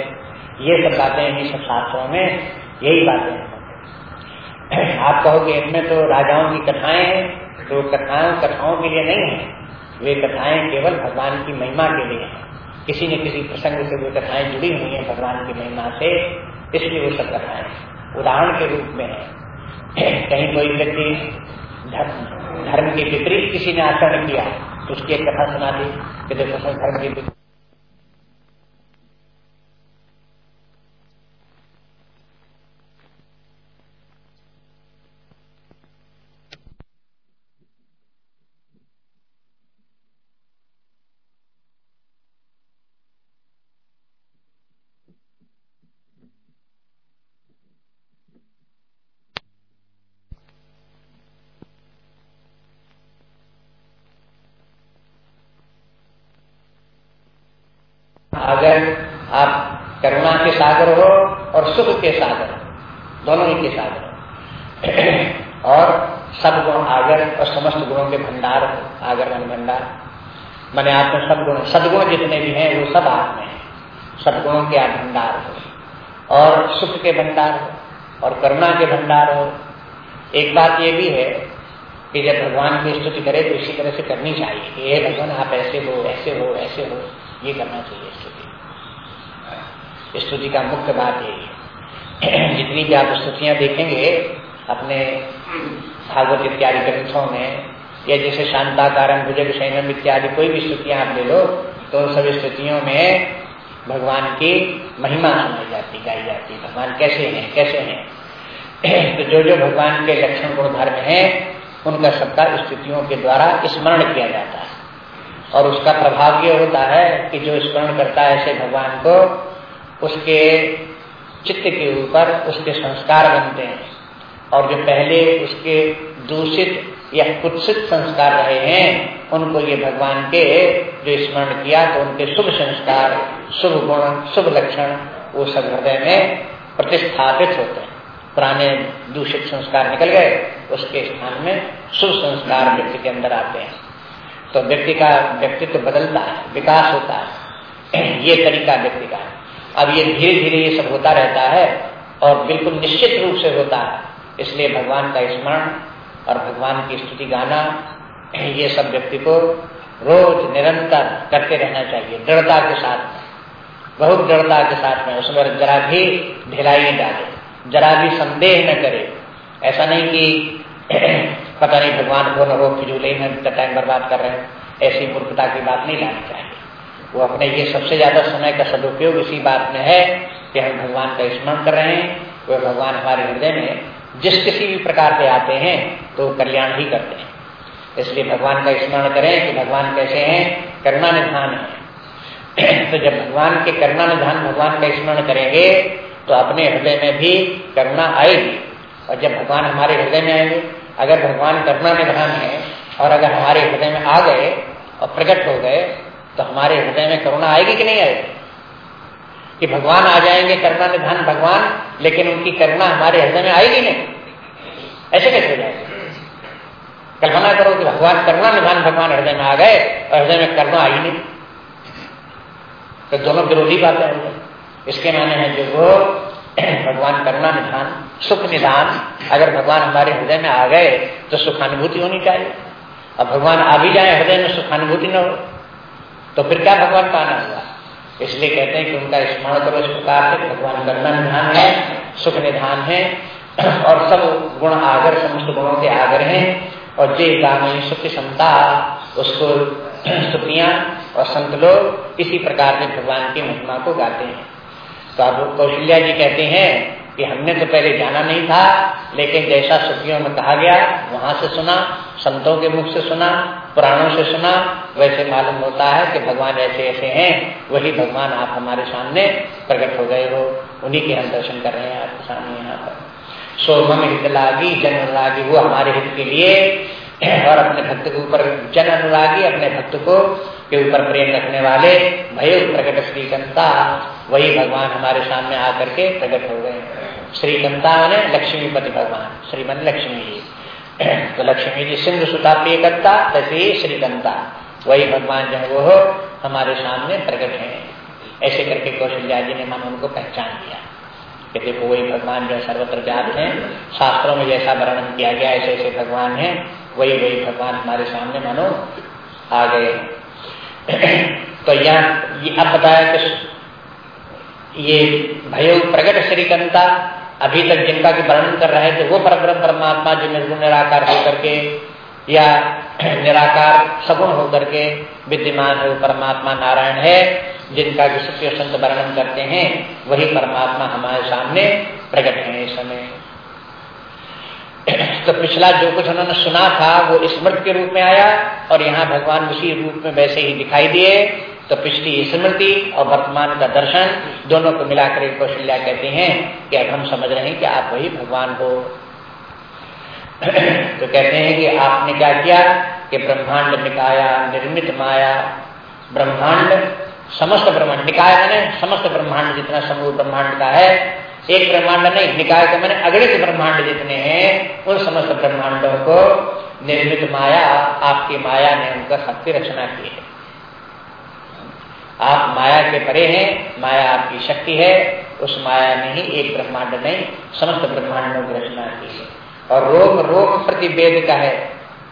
ये सब बातें ही सब शास्त्रों में यही बातें हैं। आप कहोगे, इनमें तो राजाओं की कथाएँ हैं तो कथाओं कथाओं के लिए नहीं है। वे कथाएँ केवल भगवान की महिमा के लिए हैं। किसी न किसी प्रसंग से वो कथाएँ जुड़ी हुई हैं भगवान की महिमा से, इसलिए वो सब कथाएँ उदाहरण के रूप में है। कहीं कोई व्यक्ति धर्म के विपरीत किसी ने आचरण किया तो उसकी एक कथा सुना दी कि देखो धर्म के विपरीत अगर आप करुणा के सागर हो और सुख के सागर दोनों ही के सागर और सब गुण आगर और समस्त गुणों के भंडार आगर मन भंडार मैंने आप में सब सदगुण जितने भी हैं, वो सब आप में है। सदगुणों के आप भंडार हो। और सुख के भंडार हो, और करुणा के भंडार हो। एक बात ये भी है कि जब भगवान की स्तुति करे तो इसी तरह से करनी चाहिए कि ये भगवान, आप ऐसे हो ऐसे हो ऐसे हो। ये करना चाहिए स्तुति। स्तुति का मुख्य बात यही है। जितनी भी आप स्तुतियाँ देखेंगे, अपने भागवत इत्यादि ग्रंथों में या जैसे शांता कारण भुजग सैनम इत्यादि, कोई भी स्तुतियाँ आप ले लो तो उन सभी स्तुतियों में भगवान की महिमा सुनाई जाती, गाई जाती। भगवान कैसे हैं? कैसे हैं? तो जो जो भगवान के लक्षण गुण धर्म है, उनका सबका स्थितियों के द्वारा स्मरण किया जाता है। और उसका प्रभाव ये होता है कि जो स्मरण करता है ऐसे भगवान को, उसके चित्त के ऊपर उसके संस्कार बनते हैं। और जो पहले उसके दूषित या कुत्सित संस्कार रहे हैं, उनको ये भगवान के जो स्मरण किया तो उनके शुभ संस्कार, शुभ गुण, शुभ लक्षण, वो सब हृदय में प्रतिस्थापित होते हैं। पुराने दूषित संस्कार निकल गए, उसके स्थान में शुभ संस्कार व्यक्ति के अंदर आते हैं। तो व्यक्ति का व्यक्तित्व तो बदलता है, विकास होता है। ये तरीका व्यक्ति का अब ये धीरे धीरे ये सब होता रहता है और बिल्कुल निश्चित रूप से होता है। इसलिए भगवान का स्मरण और भगवान की स्तुति गाना, ये सब व्यक्ति को रोज निरंतर करते रहना चाहिए, दृढ़ता के साथ। बहुत दृढ़ता के साथ में उसमें जरा भी ढिलाई डाले, जरा भी संदेह न करे। ऐसा नहीं कि पता नहीं भगवान को न हो, फिजूले में टाइम बर्बाद कर रहे हैं, ऐसी मूर्खता की बात नहीं लानी चाहिए। वो अपने ये सबसे ज़्यादा समय का सदुपयोग इसी बात में है कि हम भगवान का स्मरण कर रहे हैं, वह भगवान हमारे हृदय में जिस किसी भी प्रकार से आते हैं तो कल्याण ही करते हैं। इसलिए भगवान का स्मरण करें कि भगवान कैसे हैं करुणा निधान है। तो जब भगवान के करुणा निधान भगवान का स्मरण करेंगे तो अपने हृदय में भी करुणा आएगी। और जब भगवान हमारे हृदय में आएँगे, अगर भगवान करुणा निधान है, और अगर हमारे हृदय में आ गए और प्रकट हो गए तो हमारे हृदय में करुणा आएगी कि नहीं आएगी? कि भगवान आ जाएँगे करना निधान भगवान, लेकिन उनकी करुणा हमारे हृदय में आएगी नहीं। ऐसे कैसे जाएगा? कल्पना करो कि भगवान करना निधान भगवान हृदय में आ गए और हृदय में करना आई नहीं। तो दोनों विरोधी बातें होंगे। इसके माने हैं जो वो भगवान करना निधान सुख निधान अगर भगवान हमारे हृदय में आ गए तो सुखानुभूति होनी चाहिए। अब भगवान आ भी जाए, हृदय में सुखानुभूति न हो तो फिर क्या भगवान पाना हुआ? इसलिए कहते हैं कि उनका स्मरण करो, इस प्रकार से भगवान करुणा निधान है, सुख निधान है, और सब गुण आगर, समस्त गुणों के आगर हैं, और जे गामी सुख क्षमता उसको स्तुतियाँ और संत लोग इसी प्रकार के भगवान की महिमा को गाते हैं। तो अब कौशल्या जी कहते हैं कि हमने तो पहले जाना नहीं था, लेकिन जैसा सुखियों में कहा गया, वहाँ से सुना, संतों के मुख से सुना पुराणों से सुना, वैसे मालूम होता है कि भगवान ऐसे ऐसे हैं, वही भगवान आप हमारे सामने प्रकट हो गए हो। उन्हीं के हम दर्शन कर रहे हैं आपके सामने यहाँ पर। सो मम हित लागी, जन अनुरागी वो हमारे हित के लिए। और अपने भक्त के ऊपर, जन अनुरागी अपने भक्त को, के ऊपर प्रेम रखने वाले, भय प्रकट श्रीकंता, वही भगवान हमारे सामने आकर के प्रकट हो गए। श्रीकंता ने लक्ष्मीपति भगवान, श्रीमन लक्ष्मी जी। तो लक्ष्मी जी सिंधु सुता प्रिय करता, तैसे श्रीकंता वही भगवान जो है वो हमारे सामने प्रकट है। ऐसे करके कौशल्या जी ने मन उनको पहचान लिया कि देखो वही भगवान जो सर्वत्र व्याप्त है। शास्त्रों में जैसा वर्णन किया गया, ऐसे ऐसे भगवान है। वही वही भगवान हमारे सामने मानो आ गए तो यहाँ अब बताया कि ये भय प्रकट श्रीकंता अभी तक जिनका की वर्णन कर रहे थे, वो परब्रह्म परमात्मा जो निर्गुण निराकार होकर के या निराकार सगुण होकर के विद्यमान है, वो परमात्मा नारायण है, जिनका कि सत्य संत वर्णन करते हैं, वही परमात्मा हमारे सामने प्रकट है इस समय। तो पिछला जो कुछ उन्होंने सुना था, वो स्मृत के रूप में आया और यहाँ भगवान उसी रूप में वैसे ही दिखाई दिए। तो पिछली स्मृति और वर्तमान का दर्शन दोनों को मिलाकर एक कौशल्या कहते हैं कि अब हम समझ रहे हैं कि आप वही भगवान हो। तो कहते हैं कि आपने क्या किया कि ब्रह्मांड निकाया, निर्मित माया, ब्रह्मांड, समस्त ब्रह्मांड, निकाय मैंने समस्त ब्रह्मांड जितना समूह ब्रह्मांड का है, एक ब्रह्मांड नहीं, निकाय के मैंने अगले ब्रह्मांड जितने हैं, उन समस्त ब्रह्मांडों को निर्मित माया, आपकी माया ने उनका शक्ति रचना की है। आप माया के परे हैं, माया आपकी शक्ति है, उस माया ने ही एक ब्रह्मांड नहीं समस्त ब्रह्मांडों की रचना की है। और रोम रोम प्रति वेद का है।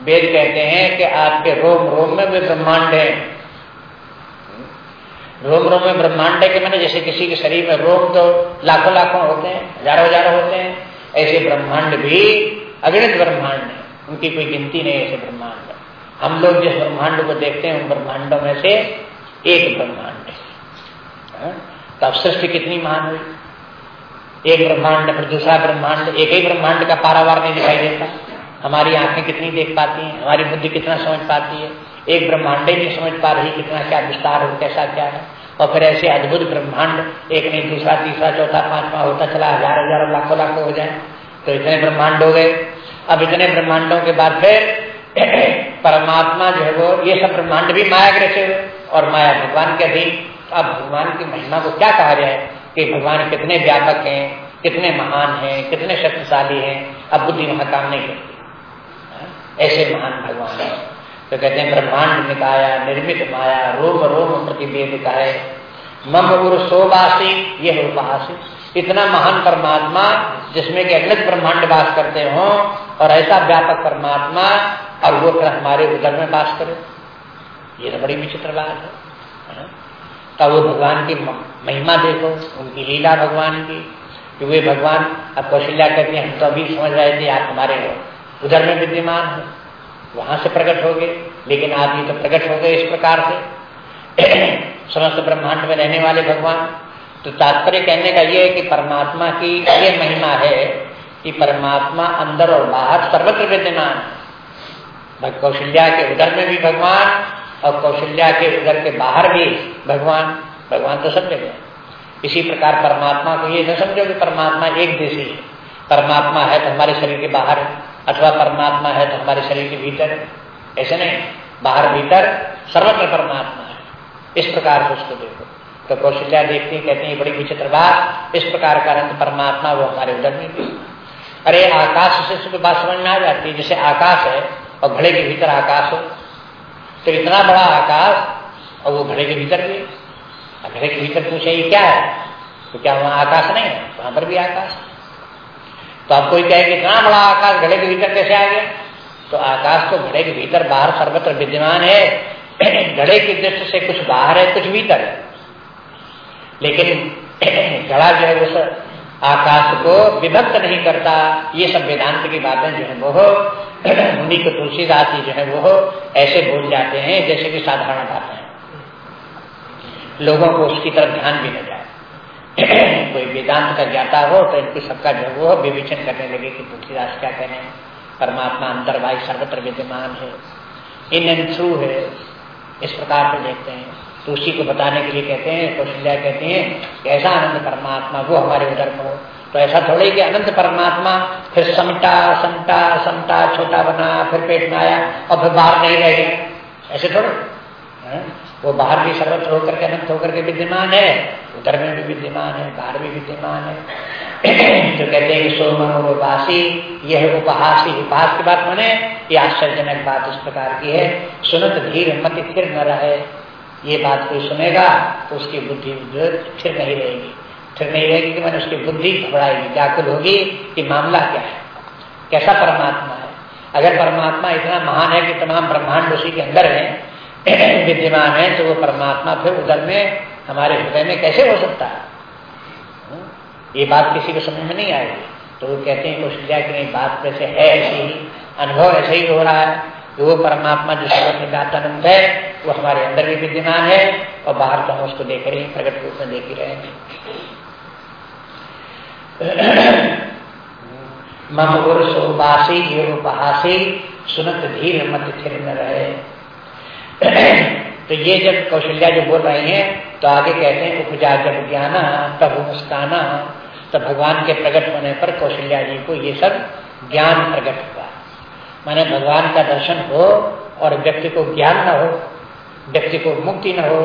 वेद कहते हैं कि आपके रोम रोम में भी ब्रह्मांड है। रोम रोम में ब्रह्मांड है कि मैंने जैसे किसी के शरीर में रोम तो लाखों लाखों होते हैं, हज़ारों हज़ारों होते हैं, ऐसे ब्रह्मांड भी अगणित ब्रह्मांड है। उनकी कोई गिनती नहीं ऐसे ब्रह्मांड हम लोग जिस ब्रह्मांड को देखते हैं, उन ब्रह्मांडों में से एक ब्रह्मांड है। हाँ? तो अब सृष्टि कितनी महान हुई? एक ब्रह्मांड, फिर दूसरा ब्रह्मांड, एक ही ब्रह्मांड का पारावार नहीं दिखाई देता। हमारी आँखें कितनी देख पाती हैं, हमारी बुद्धि कितना समझ पाती है। एक ब्रह्मांड ही नहीं समझ पा रही कितना क्या विस्तार हो, कैसा क्या है। और फिर ऐसे अद्भुत ब्रह्मांड, एक नहीं, दूसरा, तीसरा, चौथा, पांचवा होता चला, हज़ार हज़ार, लाखों लाखों हो जाए। तो इतने ब्रह्मांड हो गए। अब इतने ब्रह्मांडों के बाद फिर परमात्मा जो है वो, ये सब ब्रह्मांड भी माया ग्रसे हुए और माया भगवान के अधीन। अब भगवान की महिमा को क्या कहा जाए कि भगवान कितने व्यापक हैं, कितने महान हैं, कितने शक्तिशाली हैं, अब बुद्धि वहाँ काम नहीं करती। ऐसे महान भगवान है। तो कहते हैं, ब्रह्मांड निकाया निर्मित माया, रोम रोम प्रतिवेद का है मम उर सोवासी ये उपहासी। इतना महान परमात्मा जिसमें कि अगलत ब्रह्मांड वास करते हो और ऐसा व्यापक परमात्मा, और वो हमारे उदर में वास करे। ये तो बड़ी विचित्र बात है? तब वो भगवान की महिमा देखो, उनकी लीला भगवान की, कि वे भगवान अब कौशल्या कहते हैं हम तो अभी समझ रहे थे आप हमारे उधर में विद्यमान है, वहाँ से प्रकट हो गए, लेकिन आप ये तो प्रकट हो गए इस प्रकार से। समस्त ब्रह्मांड में रहने वाले भगवान तो तात्पर्य कहने का ये है कि परमात्मा की ये महिमा है कि परमात्मा अंदर और बाहर सर्वत्र विद्यमान है। कौशल्या के उधर में भी भगवान और कौशल्या के उधर के बाहर भी भगवान भगवान तो सब जगह इसी प्रकार परमात्मा को ये न समझो कि परमात्मा एक देशी है। परमात्मा है तो हमारे शरीर के बाहर अथवा परमात्मा है तो हमारे शरीर के भीतर ऐसे नहीं, बाहर भीतर सर्वत्र परमात्मा है। इस प्रकार से उसको देखो। तो कौशल्या देखती कहते हैं बड़ी विचित्र बात, इस प्रकार का अनंत परमात्मा वो हमारे उधर भी अरे, आकाश से सुबह बात समझ में आ जाती है, जैसे आकाश है और घड़े के भीतर आकाश हो तो इतना बड़ा आकाश, और वो घड़े के भीतर भी घड़े के भीतर पूछे, ये क्या है? तो क्या वहाँ आकाश नहीं है? वहाँ पर भी आकाश तो आप कोई कहे कि इतना बड़ा आकाश घड़े के भीतर कैसे आ गया? तो आकाश तो घड़े के भीतर बाहर सर्वत्र विद्यमान है। घड़े की दृष्टि से कुछ बाहर है, कुछ भीतर है। लेकिन घड़ा जो है, उस आकाश को विभक्त नहीं करता। ये सब वेदांत की बातें जो है, वो मुनि को तुलसीदास जी जो है वो ऐसे बोल जाते हैं जैसे कि साधारण बातें है। लोगों को उसकी तरफ़ ध्यान भी न जाए। कोई वेदांत का ज्ञाता हो तो इनकी सबका जो वो विवेचन करने लगे कि तुलसीदास क्या कह रहे हैं। परमात्मा अंतर्वाही सर्वत्र विद्यमान है। इन एंड थ्रू है। इस प्रकार से देखते हैं। तुलसी को बताने के लिए कहते हैं, कौशल्या कहते हैं कि ऐसा आनंद परमात्मा, वो हमारे में हो। तो ऐसा थोड़े कि अनंत परमात्मा फिर समटा समटा समटा, छोटा बना, फिर पेट में आया, और फिर बाहर नहीं रह गया। ऐसे थोड़े। वो बाहर भी सर्वत्र होकर के अनंत होकर के विद्यमान है। उधर में भी विद्यमान है, बाहर भी विद्यमान है। तो कहते हैं सो मनोवासी यह उपहासी। उपहास की बात माने? ये आश्चर्यजनक बात इस प्रकार की है। सुनत धीर मत फिर न रहे। ये बात कोई सुनेगा तो उसकी बुद्धि फिर नहीं रहेगी। फिर नहीं रहेगी कि मैंने उसकी बुद्धि घबराएगी व्याकुल होगी कि मामला क्या है? कैसा परमात्मा है? अगर परमात्मा इतना महान है कि तमाम ब्रह्मांड उसी के अंदर है, विद्यमान है तो वो परमात्मा फिर उधर में, हमारे हृदय में कैसे हो सकता है? ये बात किसी को समझ में नहीं आएगी तो वो कहते हैं कौशल्या की नहीं, बात वैसे है ऐसी ही, अनुभव ऐसे ही हो रहा है कि वो परमात्मा जो सर्वत्र है, वो हमारे अंदर भी विद्यमान है और बाहर तो हम उसको देख रहे हैं प्रकट रूप में देख ही रहे हैं। मम सोबासी ये उपहासी सुनत धीर मत थिर न रहे। तो ये जब कौशल्या जो बोल रही हैं तो आगे कहते हैं, उपजा जब ज्ञाना, तब मुस्काना तो भगवान के प्रकट होने पर कौशल्या जी को ये सब ज्ञान प्रकट हुआ। माने भगवान का दर्शन हो और व्यक्ति को ज्ञान न हो, व्यक्ति को मुक्ति न हो,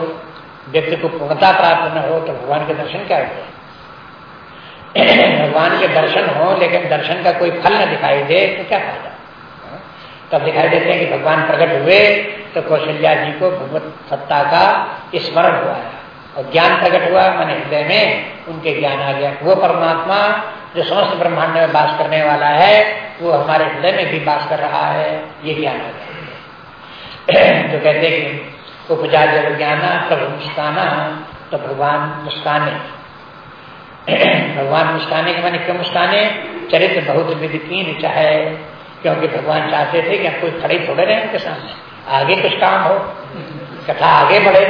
व्यक्ति को पूर्णता प्राप्त न हो तो भगवान के दर्शन क्या होते हैं भगवान के दर्शन हो, लेकिन दर्शन का कोई फल न दिखाई दे तो क्या फ़ायदा? तब दिखाई देते हैं कि भगवान प्रकट हुए तो कौशल्या जी को भगवत सत्ता का स्मरण हुआ है। और ज्ञान प्रकट हुआ, मैंने हृदय में उनके ज्ञान आ गया। वो परमात्मा जो समस्त ब्रह्मांड में वास करने वाला है, वो हमारे हृदय में भी वास कर रहा है, ये ज्ञान आ गया। तो कहते कि उपजा जब ज्ञाना तब मुस्काना तो भगवान मुस्काने भगवान मुस्काने के मैंने क्यों मुस्काने? चरित्र बहुत विधिकीन चाहे, क्योंकि भगवान चाहते थे कि कोई खड़े थोड़े रहे उनके सामने। आगे कुछ काम हो, कथा आगे बढ़े।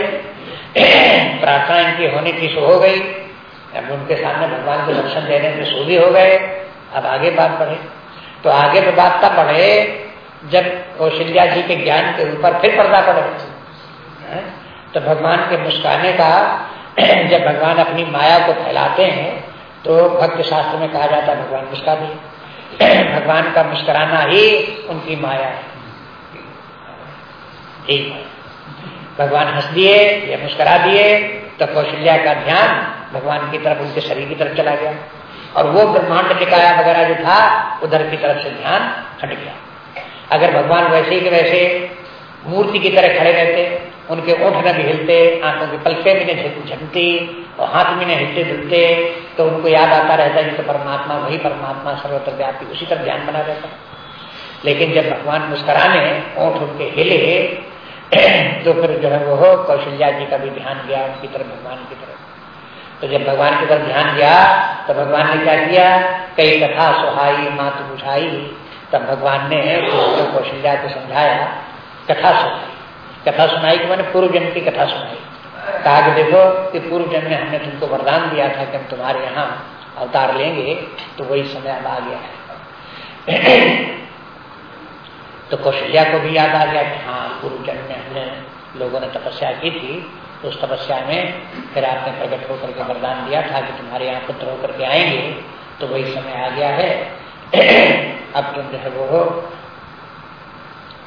प्रार्थना इनकी होने की सो हो गई। अब उनके सामने भगवान को दर्शन देने में सो भी हो गए। अब आगे बात बढ़े। तो आगे तो बात तब बढ़े जब कौशल्या जी के ज्ञान के ऊपर फिर पर्दा पड़े। तो भगवान के मुस्काने का जब भगवान अपनी माया को फैलाते हैं तो भक्त शास्त्र में कहा जाता है, भगवान मुस्का दिए भगवान का मुस्कराना ही उनकी माया है। भगवान हंस दिए, या मुस्करा दिए तो कौशल्या का ध्यान भगवान की तरफ़, उनके शरीर की तरफ़ चला गया। और वो ब्रह्मांड निकाया वगैरह जो था, उधर की तरफ़ से ध्यान हट गया। अगर भगवान वैसे ही वैसे मूर्ति की तरह खड़े रहते उनके ओठ न भी हिलते, आँखों की पलके भी नहीं झकती और हाथ भी नहीं हिलते धुलते तो उनको याद आता रहता है तो परमात्मा, वही परमात्मा सर्वत्र व्यापी, उसी तरफ़ ध्यान बना रहता लेकिन जब भगवान मुस्कराने, ओठ उनके हिले तो फिर जो है वो कौशल्या जी का भी ध्यान गया, उनकी तरफ़ भगवान की तरफ़। तो जब भगवान की तरफ़ ध्यान गया तो भगवान ने क्या किया? कई कथा सुहाई, मात बुझाई, तब भगवान ने कौशल्या को समझाया, कथा सुनाई। कथा सुनाई कि मैंने पूर्व जन्म की कथा सुनाई। कहा कि देखो, कि पूर्व जन्म में हमने तुमको वरदान दिया था कि हम तुम्हारे यहाँ अवतार लेंगे तो वही समय अब आ गया है। तो कौशल्या को भी याद आ गया कि हाँ पूर्व जन्म में हमने लोगों ने तपस्या की थी। तो उस तपस्या में फिर आपने प्रकट होकर के वरदान दिया था कि तुम्हारे यहाँ पुत्र होकर के आएँगे तो वही समय आ गया है। अब तुम जो है वो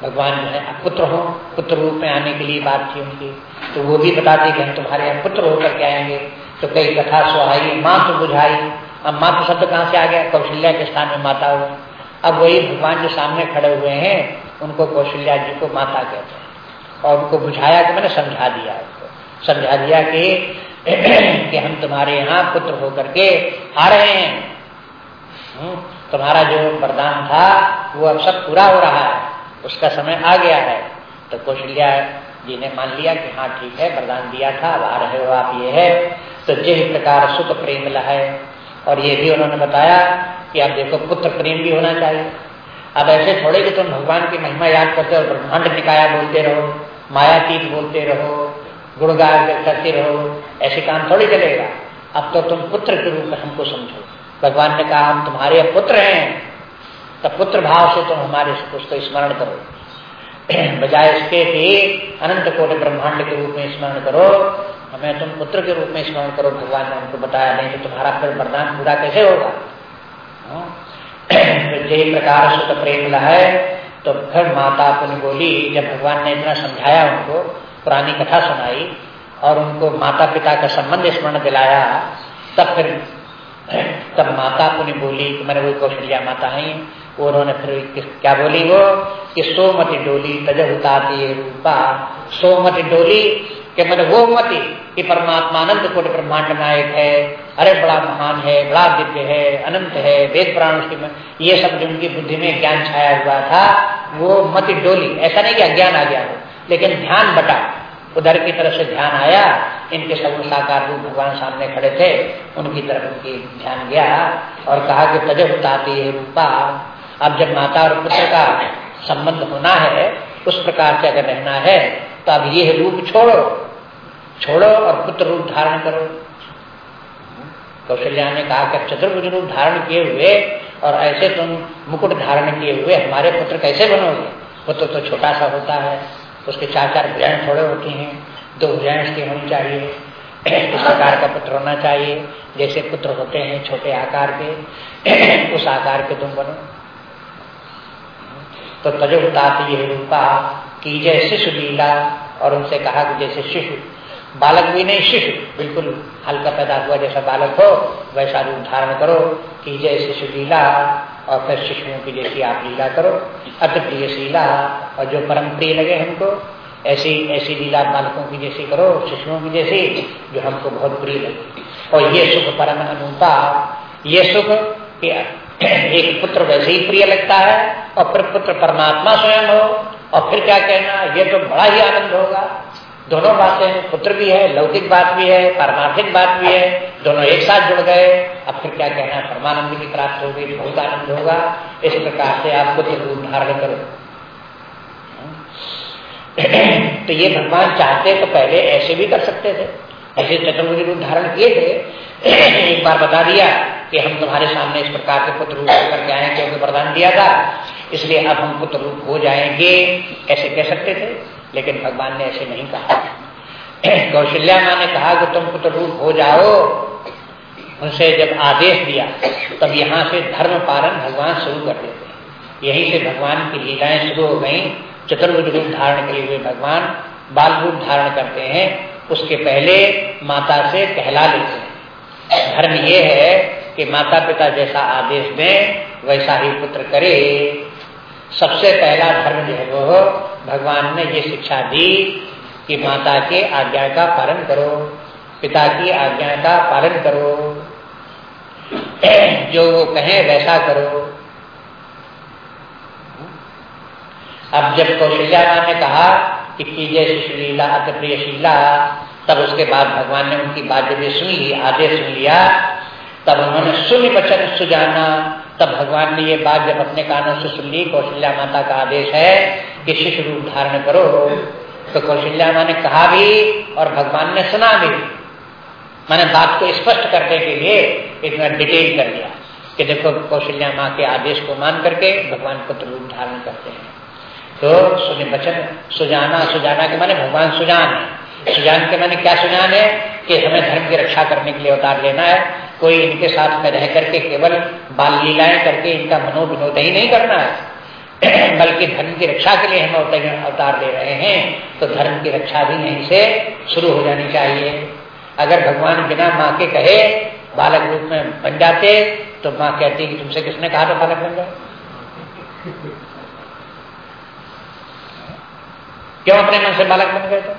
भगवान जो है पुत्र हो पुत्र रूप में आने के लिए बात थी उनकी। तो वो भी बताते कि हम तुम्हारे यहाँ पुत्र होकर के आएँगे। तो कई कथा सुहाई माँ तो बुझाई। अब माँ तो शब्द कहाँ से आ गया? कौशल्या के स्थान में माता हुआ अब वही भगवान जो सामने खड़े हुए हैं उनको कौशल्या जी को माता कहते हैं। और उनको बुझाया कि मैंने समझा दिया उनको। समझा दिया कि कि हम तुम्हारे यहाँ पुत्र होकर के आ रहे हैं। हम्म, तुम्हारा जो वरदान था वो अब सब पूरा हो रहा है। उसका समय आ गया है। तो कौशल्या जी ने मान लिया कि हाँ ठीक है, वरदान दिया था, अब आ रहे हो आप, ये है। तो जिस प्रकार सुख प्रेम है और ये भी उन्होंने बताया कि आप देखो, पुत्र प्रेम भी होना चाहिए। अब ऐसे थोड़े कि तुम भगवान की महिमा याद करते हो ब्रह्मांड निकाया बोलते रहो, मायातीत बोलते रहो गुणगान करते रहो, ऐसे काम थोड़ी चलेगा। अब तो तुम पुत्र के रूप में हमको समझो। भगवान ने कहा, हम तुम्हारे पुत्र हैं तब पुत्र भाव से तुम हमारे उसको स्मरण करो बजाय इसके कि अनंत कोटि ब्रह्मांड के रूप में स्मरण करो, हमें तुम पुत्र के रूप में स्मरण करो, भगवान ने हमको बताया नहीं तो तुम्हारा फिर वरदान पूरा कैसे होगा हाँ? यही प्रकार सुख प्रेम है तो फिर माता अपनी बोली, जब भगवान ने इतना समझाया उनको, पुरानी कथा सुनाई, और उनको माता पिता का संबंध स्मरण दिलाया, तब फिर तब माता पुनि बोली कि मैंने वही कौशल्या माता है वो उन्होंने फिर क्या बोली वो? कि सोमति डोली तजहुताती रूपा। सोमति डोली कि मैंने वो मति कि परमात्मा अनंत कोटि ब्रह्मांड नायक है अरे बड़ा महान है, बड़ा दिव्य है, अनंत है, वेद प्राण उसकी ये सब जो उनकी बुद्धि में ज्ञान छाया हुआ था, वो मति डोली। ऐसा नहीं कि अज्ञान आ गया लेकिन ध्यान बटा। उधर की तरफ़ से ध्यान आया, इनके सब साकार रूप भगवान सामने खड़े थे, उनकी तरफ़ उनकी ध्यान गया और कहा कि तज बताती है रूपा। अब जब माता और पुत्र का संबंध होना है, उस प्रकार से अगर रहना है तो अब यह रूप छोड़ो। छोड़ो और पुत्र रूप धारण करो। कौशल्या ने कहा कि चतुर्भुज रूप धारण किए हुए और ऐसे तुम मुकुट धारण किए हुए हमारे पुत्र कैसे बनोगे? पुत्र तो छोटा सा होता है, उसके चार चार भुजाएँ थोड़े होती हैं, दो भुजाएँ उसकी होनी चाहिए। इस प्रकार का पुत्र होना चाहिए। जैसे पुत्र होते हैं छोटे आकार के, उस आकार के तुम बनो। तो तजो बताती रूपा की जय शिशु लीला, और उनसे कहा कि जैसे शिशु। बालक भी नहीं, शिशु। बिल्कुल हल्का पैदा हुआ, जैसा बालक हो, वैसा रूप धारण करो की जय शिशु लीला, और फिर शिशुओं की जैसी आप लीला करो। अति प्रिय शीला, और जो परम प्रिय लगे हमको, ऐसी ऐसी लीला बालकों की जैसी करो, शिशुओं की जैसी, जो हमको बहुत प्रिय लगे। और ये सुख परम अनुपा, ये सुख एक पुत्र वैसे ही प्रिय लगता है, और फिर पुत्र परमात्मा स्वयं हो, और फिर क्या कहना, ये तो बड़ा ही आनंद होगा। दोनों बातें, पुत्र भी है, लौकिक बात भी है, पारमार्थिक बात भी है, दोनों एक साथ जुड़ गए, अब फिर क्या कहना, परमानंद की प्राप्त होगी बहुत आनंद होगा। इस प्रकार से आप पुत्र रूप धारण करो। तो ये भगवान चाहते तो पहले ऐसे भी कर सकते थे। ऐसे चतुर्भुज रूप धारण किए थे, एक बार बता दिया कि हम तुम्हारे सामने इस प्रकार के पुत्र रूप करके आए क्योंकि वरदान दिया था। इसलिए अब हम पुत्र रूप हो जाएँगे, ऐसे कह सकते थे, लेकिन भगवान ने ऐसे नहीं कहा। कौशल्या माँ ने कहा कि तुम पुत्र रूप हो जाओ। उनसे जब आदेश दिया, तब यहाँ से धर्म पालन भगवान शुरू कर देते यहीं से भगवान की लीलाएँ शुरू हो गई। चतुर्भुज रूप धारण के लिए भगवान बाल रूप धारण करते हैं। उसके पहले माता से कहला लेते हैं। धर्म ये है कि माता पिता जैसा आदेश दें, वैसा ही पुत्र करे। सबसे पहला धर्म जो है वो भगवान ने ये शिक्षा दी कि माता के आज्ञा का पालन करो, पिता की आज्ञा का पालन करो। जो वो कहे वैसा करो। अब जब कौशल्या ने कहा कि कीजिए शिशुलीला अति प्रिय शीला। तब उसके बाद भगवान ने उनकी बात जब सुन ली आदेश सुन लिया। तब उन्होंने सुन वचन सुजाना तब भगवान ने ये बात जब अपने कानों से सुन ली, कौशल्या माता का आदेश है कि शिशु रूप धारण करो। तो कौशल्या माँ ने कहा भी और भगवान ने सुना भी। मैंने बात को स्पष्ट करने के लिए इतना डिटेल कर दिया कि देखो कौशल्या माँ के आदेश को मान करके भगवान पुत्र रूप धारण करते हैं। तो वचन सुजाना सुजाना के माने भगवान सुजान है। सुजान के माने क्या सुजान है? कि हमें धर्म की रक्षा करने के लिए अवतार लेना है। कोई इनके साथ में रह करके केवल बाल लीलाएँ करके इनका मनोविनोद ही नहीं करना है। बल्कि धर्म की रक्षा के लिए हम अवतार ले रहे हैं तो धर्म की रक्षा भी यहीं से शुरू हो जानी चाहिए। अगर भगवान बिना माँ के कहे, बालक रूप में बन जाते तो माँ कहती कि तुमसे किसने कहा था बालक बन जाए क्यों अपने मन से बालक बन गए थे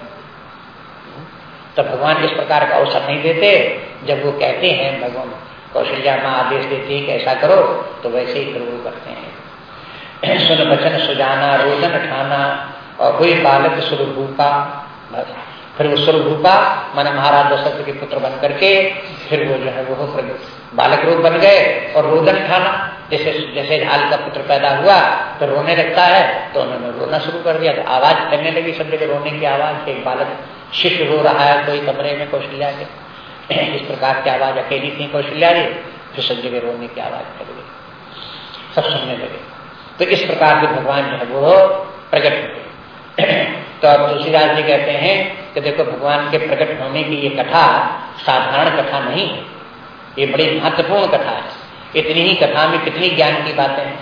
तो भगवान इस प्रकार का अवसर नहीं देते, जब वो कहते हैं, भगवान कौशल्या माँ आदेश देती है कि ऐसा करो तो वैसे ही फिर वो करते हैं। सुन वचन सुजाना रोदन ठाना, और हुई बालक सुरभूपा फिर वो स्वरूप रूपा, माने महाराज दशरथ के पुत्र बन करके, फिर वो जो है वो बालक रूप बन गए और रोदन ठाना। जैसे जैसे ढाल का पुत्र पैदा हुआ तो रोने लगता है तो उन्होंने रोना शुरू कर दिया। तो आवाज़ करने लगी सब जगह रोने की आवाज़ एक बालक शिष्य रो रहा है, कोई कमरे में कौशल्या के इस प्रकार की आवाज़ अकेली थी कौशल्या फिर सब जगह रोने की आवाज़ कर गई सब सुनने लगे। तो इस प्रकार के भगवान जो है वो प्रकट हुए तो अब तुलसीदास जी कहते हैं कि देखो भगवान के प्रकट होने की ये कथा साधारण कथा नहीं है। ये बड़ी महत्वपूर्ण कथा है। इतनी ही कथा में कितनी ज्ञान की बातें हैं।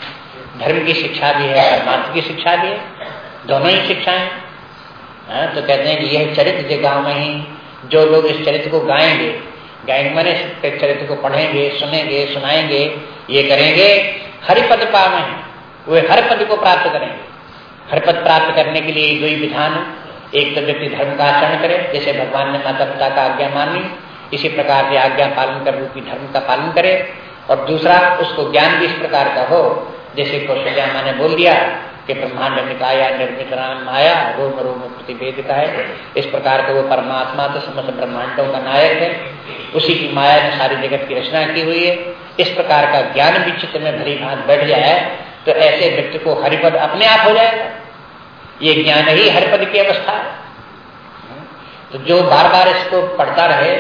धर्म की शिक्षा भी है परमात्मा की शिक्षा भी है दोनों ही शिक्षाएँ हाँ, तो कहते हैं कि यह चरित्र जो गाँव में ही जो लोग इस चरित्र को गाएँगे गाएँगे मैंने चरित्र को पढ़ेंगे सुनेंगे सुनाएँगे ये करेंगे हरिपद पावे वे हर पद को प्राप्त करेंगे। हर पद प्राप्त करने के लिए दो ही विधान एक तो व्यक्ति धर्म का आचरण करे, जैसे भगवान ने माता पिता का आज्ञा मान ली, इसी प्रकार से आज्ञा पालन कर रूपी धर्म का पालन करे, और दूसरा, उसको ज्ञान भी इस प्रकार का हो, जैसे कौशल्या ने बोल दिया कि ब्रह्मांड निकाया, निर्मित राम माया, रोम रोम प्रतिवेद का है। इस प्रकार के वो परमात्मा तो समस्त ब्रह्मांडों का नायक है। उसी की माया ने सारी जगत की रचना की हुई है। इस प्रकार का ज्ञान भी चित्त में भरी भात बैठ जाए तो ऐसे व्यक्ति को हरिपद अपने आप हो जाएगा। ये ज्ञान ही हर पद की अवस्था है। तो जो बार बार इसको पढ़ता रहे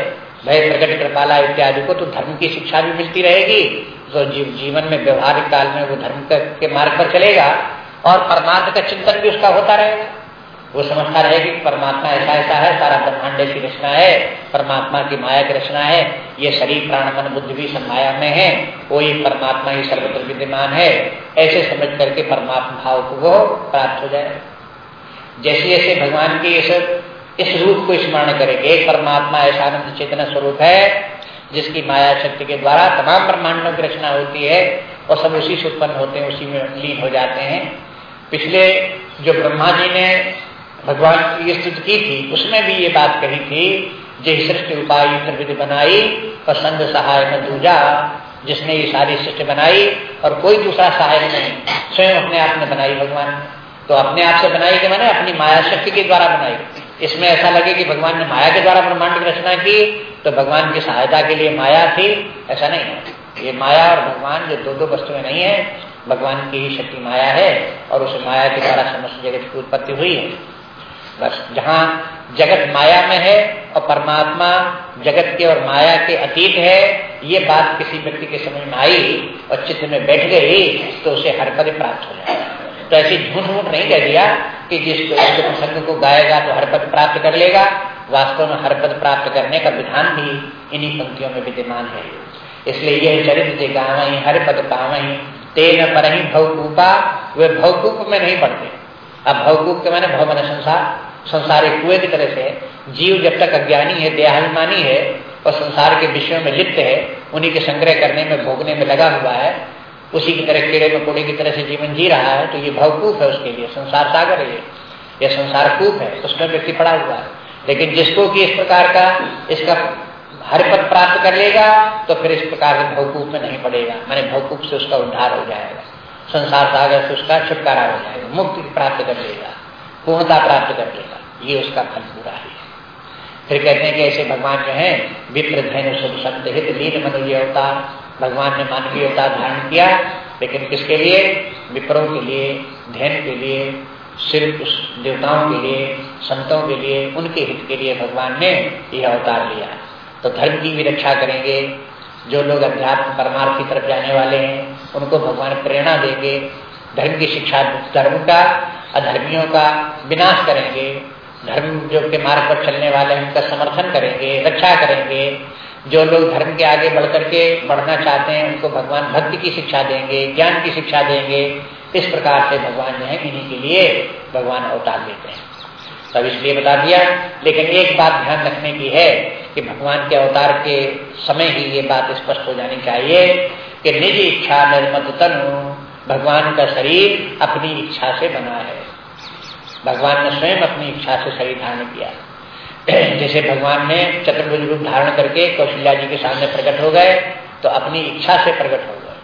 भय प्रकट कृपाला इत्यादि को तो धर्म की शिक्षा भी मिलती रहेगी। तो जीव, जीवन में व्यवहारिक काल में वो धर्म के मार्ग पर चलेगा और परमात्मा का चिंतन भी उसका होता रहेगा। वो समझता रहेगा कि परमात्मा ऐसा ऐसा है सारा ब्रह्मांड की रचना है परमात्मा की माया की रचना है ये शरीर प्राण मन बुद्धि भी सब माया में है वो ये परमात्मा ही सर्वत्र विद्यमान है। ऐसे समझ करके परमात्मा भाव को प्राप्त हो जाए। जैसे जैसे भगवान के इस इस रूप को स्मरण करेंगे परमात्मा ऐसा चेतना स्वरूप है, जिसकी माया शक्ति के द्वारा तमाम ब्रह्मांडों की रचना होती है और सब उसी से उत्पन्न होते हैं, उसी में लीन हो जाते हैं। पिछले जो ब्रह्मा जी ने भगवान की स्तुति की थी, उसमें भी ये बात कही थी, जय सृष्टि उपाय विधि बनाई और संघ सहाय में दूजा, जिसने ये सारी सृष्टि बनाई और कोई दूसरा सहायक नहीं, स्वयं अपने आप में बनाई भगवान। तो अपने आप से बनाई कि मैंने अपनी माया शक्ति के द्वारा बनाई। इसमें ऐसा लगे कि भगवान ने माया के द्वारा ब्रह्मांड की रचना की तो भगवान की सहायता के लिए माया थी, ऐसा नहीं है। ये माया और भगवान ये दो दो वस्तुएँ नहीं है। भगवान की ही शक्ति माया है और उस माया के द्वारा समस्त जगत की उत्पत्ति हुई है। बस जहाँ जगत माया में है और परमात्मा जगत के और माया के अतीत है, ये बात किसी व्यक्ति के समझ में आई और चित्त में बैठ गई तो उसे हर पद प्राप्त हो जाएगा तो ऐसे झूठ झूठ नहीं कह दिया कि जिस प्रसंग को गाएगा तो हर पद प्राप्त कर लेगा। वास्तव में हर पद प्राप्त करने का विधान भी इन्हीं पंक्तियों में विद्यमान है। इसलिए यह चरित्र गावही हर पद पावही तेन पर ही भवकूपा, वे भवकूप में नहीं पड़ते। अब भवकूप के मैंने भवन संसार। संसार एक कुएँ की तरह से जीव जब तक अज्ञानी है, देहाभिमानी है और संसार के विषयों में लिप्त है, उन्हीं के संग्रह करने में, भोगने में लगा हुआ है उसी की तरह कीड़े मकोड़े की तरह से जीवन जी रहा है तो ये भवकूप है उसके लिए। संसार सागर है ये। संसार कूप है उसमें व्यक्ति पड़ा हुआ है। लेकिन जिसको कि इस प्रकार का इसका हर पद प्राप्त कर लेगा तो फिर इस प्रकार के भवकूप में नहीं पड़ेगा। मैंने भवकूप से उसका उद्धार हो जाएगा। संसार सागर से उसका छुटकारा हो जाएगा। मुक्ति प्राप्त कर लेगा। पूर्णता प्राप्त कर लेगा। ये उसका फल पूरा है। फिर कहते हैं कि ऐसे भगवान जो है विप्र धैन शुभ संत हित लीन मनुष्य अवतार। भगवान ने मानवीय अवतार धारण किया, लेकिन किसके लिए? विप्रों के लिए, धैन के लिए सिर्फ़ देवताओं के लिए, संतों के लिए, उनके हित के लिए भगवान ने यह अवतार लिया। तो धर्म की भी रक्षा करेंगे। जो लोग अध्यात्म परमार्थ की तरफ़ जाने वाले हैं, उनको भगवान प्रेरणा देंगे। धर्म की शिक्षा धर्म का, अधर्मियों का विनाश करेंगे। धर्म जो के मार्ग पर चलने वाले हैं, उनका समर्थन करेंगे, रक्षा करेंगे। जो लोग धर्म के आगे बढ़ करके बढ़ना चाहते हैं, उनको भगवान भक्ति की शिक्षा देंगे, ज्ञान की शिक्षा देंगे। इस प्रकार से भगवान जो है, इन्हीं के लिए भगवान अवतार देते हैं। सब इसलिए बता दिया, लेकिन एक बात ध्यान रखने की है कि भगवान के अवतार के समय ही ये बात स्पष्ट हो जानी चाहिए कि निज इच्छा निर्मत तनु भगवान का शरीर अपनी इच्छा से बना है। भगवान ने स्वयं अपनी इच्छा से शरीर धारण किया। जैसे भगवान ने चतुर्भुज रूप धारण करके कौशल्या जी के सामने प्रकट हो गए तो अपनी इच्छा से प्रकट हो गए।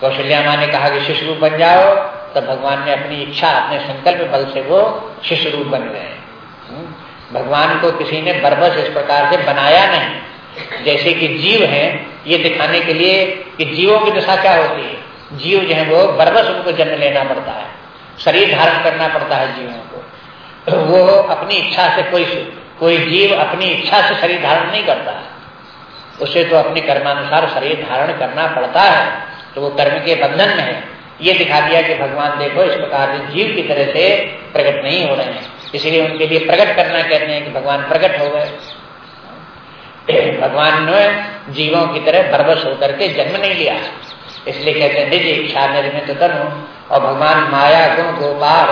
कौशल्या माँ ने कहा कि शिष्य रूप बन जाओ तो भगवान ने अपनी इच्छा, अपने संकल्प बल से वो शिष्य रूप बन गए। हम्म। भगवान को किसी ने बरबस इस प्रकार से बनाया नहीं। जैसे कि जीव है, ये दिखाने के लिए कि जीवों की दशा क्या होती है? जीव जो है वो बरबस उनको जन्म लेना पड़ता है। शरीर धारण करना पड़ता है जीवों को। वो अपनी इच्छा से कोई कोई जीव अपनी इच्छा से शरीर धारण नहीं करता। है उसे तो अपने कर्मानुसार शरीर धारण करना पड़ता है। तो वो कर्म के बंधन में है। ये दिखा दिया कि भगवान देखो, इस प्रकार से जीव की तरह से प्रकट नहीं हो रहे हैं। इसलिए उनके लिए प्रकट करना कहते हैं कि भगवान प्रकट हो गए। भगवान ने जीवों की तरह बरबस होकर के जन्म नहीं लिया। इसलिए कहते हैं निज इच्छा निर्मित तनु और भगवान माया गुण गोपार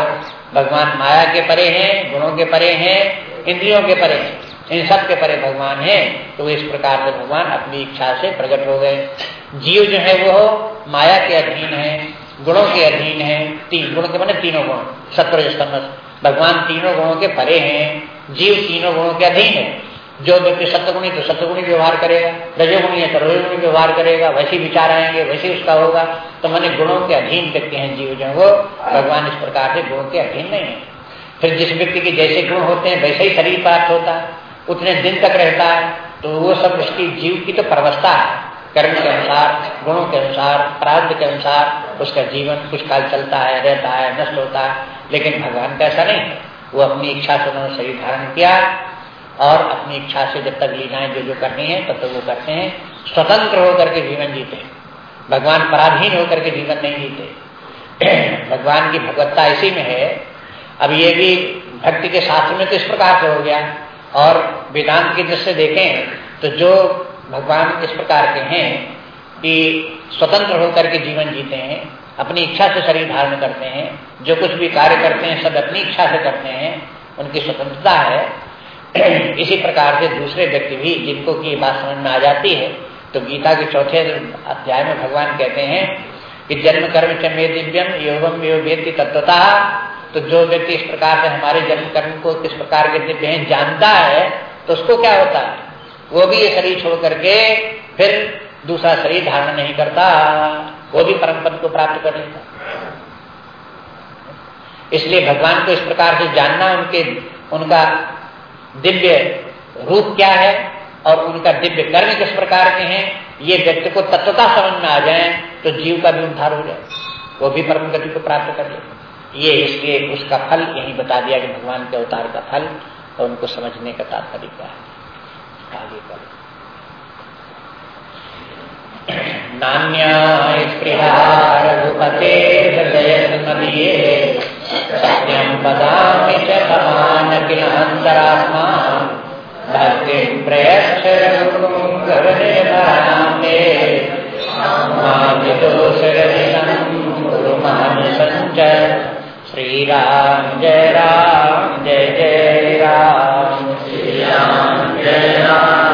भगवान माया के परे हैं, गुणों के परे हैं, इंद्रियों के परे हैं। इन सब के परे भगवान है तो इस प्रकार से भगवान अपनी इच्छा से प्रकट हो गए। जीव जो है वो माया के अधीन है, गुणों के अधीन है, तीन गुणों के मैंने तीनों गुण सत्र भगवान तीनों गुणों के परे हैं, जीव तीनों गुणों के अधीन है। जो व्यक्ति सत्यगुणी तो सत्यगुणी व्यवहार करेगा रजोगुणी है तो रजोगुणी व्यवहार करेगा, वैसे विचार आएँगे, वैसे उसका होगा। तो मैंने गुणों के अधीन व्यक्ति हैं जीव जो वो भगवान इस प्रकार से गुणों के अधीन नहीं है। फिर जिस व्यक्ति के जैसे गुण होते हैं, वैसे ही शरीर प्राप्त होता है। उतने दिन तक रहता है तो वो सब उसकी जीव की तो परवस्था है। कर्म के अनुसार, गुणों के अनुसार प्रारब्ध के अनुसार उसका जीवन कुछ काल चलता है, रहता है, नष्ट होता है। लेकिन भगवान का ऐसा नहीं वो अपनी इच्छा से उन्होंने शरीर धारण किया और अपनी इच्छा से जब तक लीलाएँ जो जो करनी है, तब तक वो करते हैं। स्वतंत्र होकर के जीवन जीते हैं। भगवान पराधीन होकर के जीवन नहीं जीते। भगवान की भगवत्ता इसी में है। अब ये भी भक्ति के शास्त्र में तो इस प्रकार से हो गया। और वेदांत की दृष्टि देखें तो जो भगवान इस प्रकार के हैं कि स्वतंत्र होकर के जीवन जीते हैं, अपनी इच्छा से शरीर धारण करते हैं, जो कुछ भी कार्य करते हैं, सब अपनी इच्छा से करते हैं, उनकी स्वतंत्रता है। इसी प्रकार से दूसरे व्यक्ति भी जिनको की बात समझ में आ जाती है तो गीता के चौथे अध्याय में भगवान कहते हैं कि जन्म कर्म चमे दिव्यम योगम वेदी तत्वता तो जो व्यक्ति इस प्रकार से हमारे जन्म कर्म को किस प्रकार के दिव्य हैं जानता है तो उसको क्या होता है? वो भी ये शरीर छोड़ करके फिर दूसरा शरीर धारण नहीं करता, वो भी परम पद को प्राप्त कर लेता। इसलिए भगवान को इस प्रकार से जानना, उनके, उनका दिव्य रूप क्या है और उनका दिव्य कर्म किस प्रकार के हैं, ये व्यक्ति को तत्वता समझ में आ जाए तो जीव का भी उद्धार हो जाए। वो भी परम गति को प्राप्त कर ले। ये इसलिए उसका फल यही बता दिया कि भगवान के अवतार का फल और उनको समझने का तात्पर्य क्या है। आगे कर नान्याय रघुपते हृदय सत्यम पदामि च भवान किल ोषन् श्रीराम जय राम जय जय राम। श्रीराम जय राम।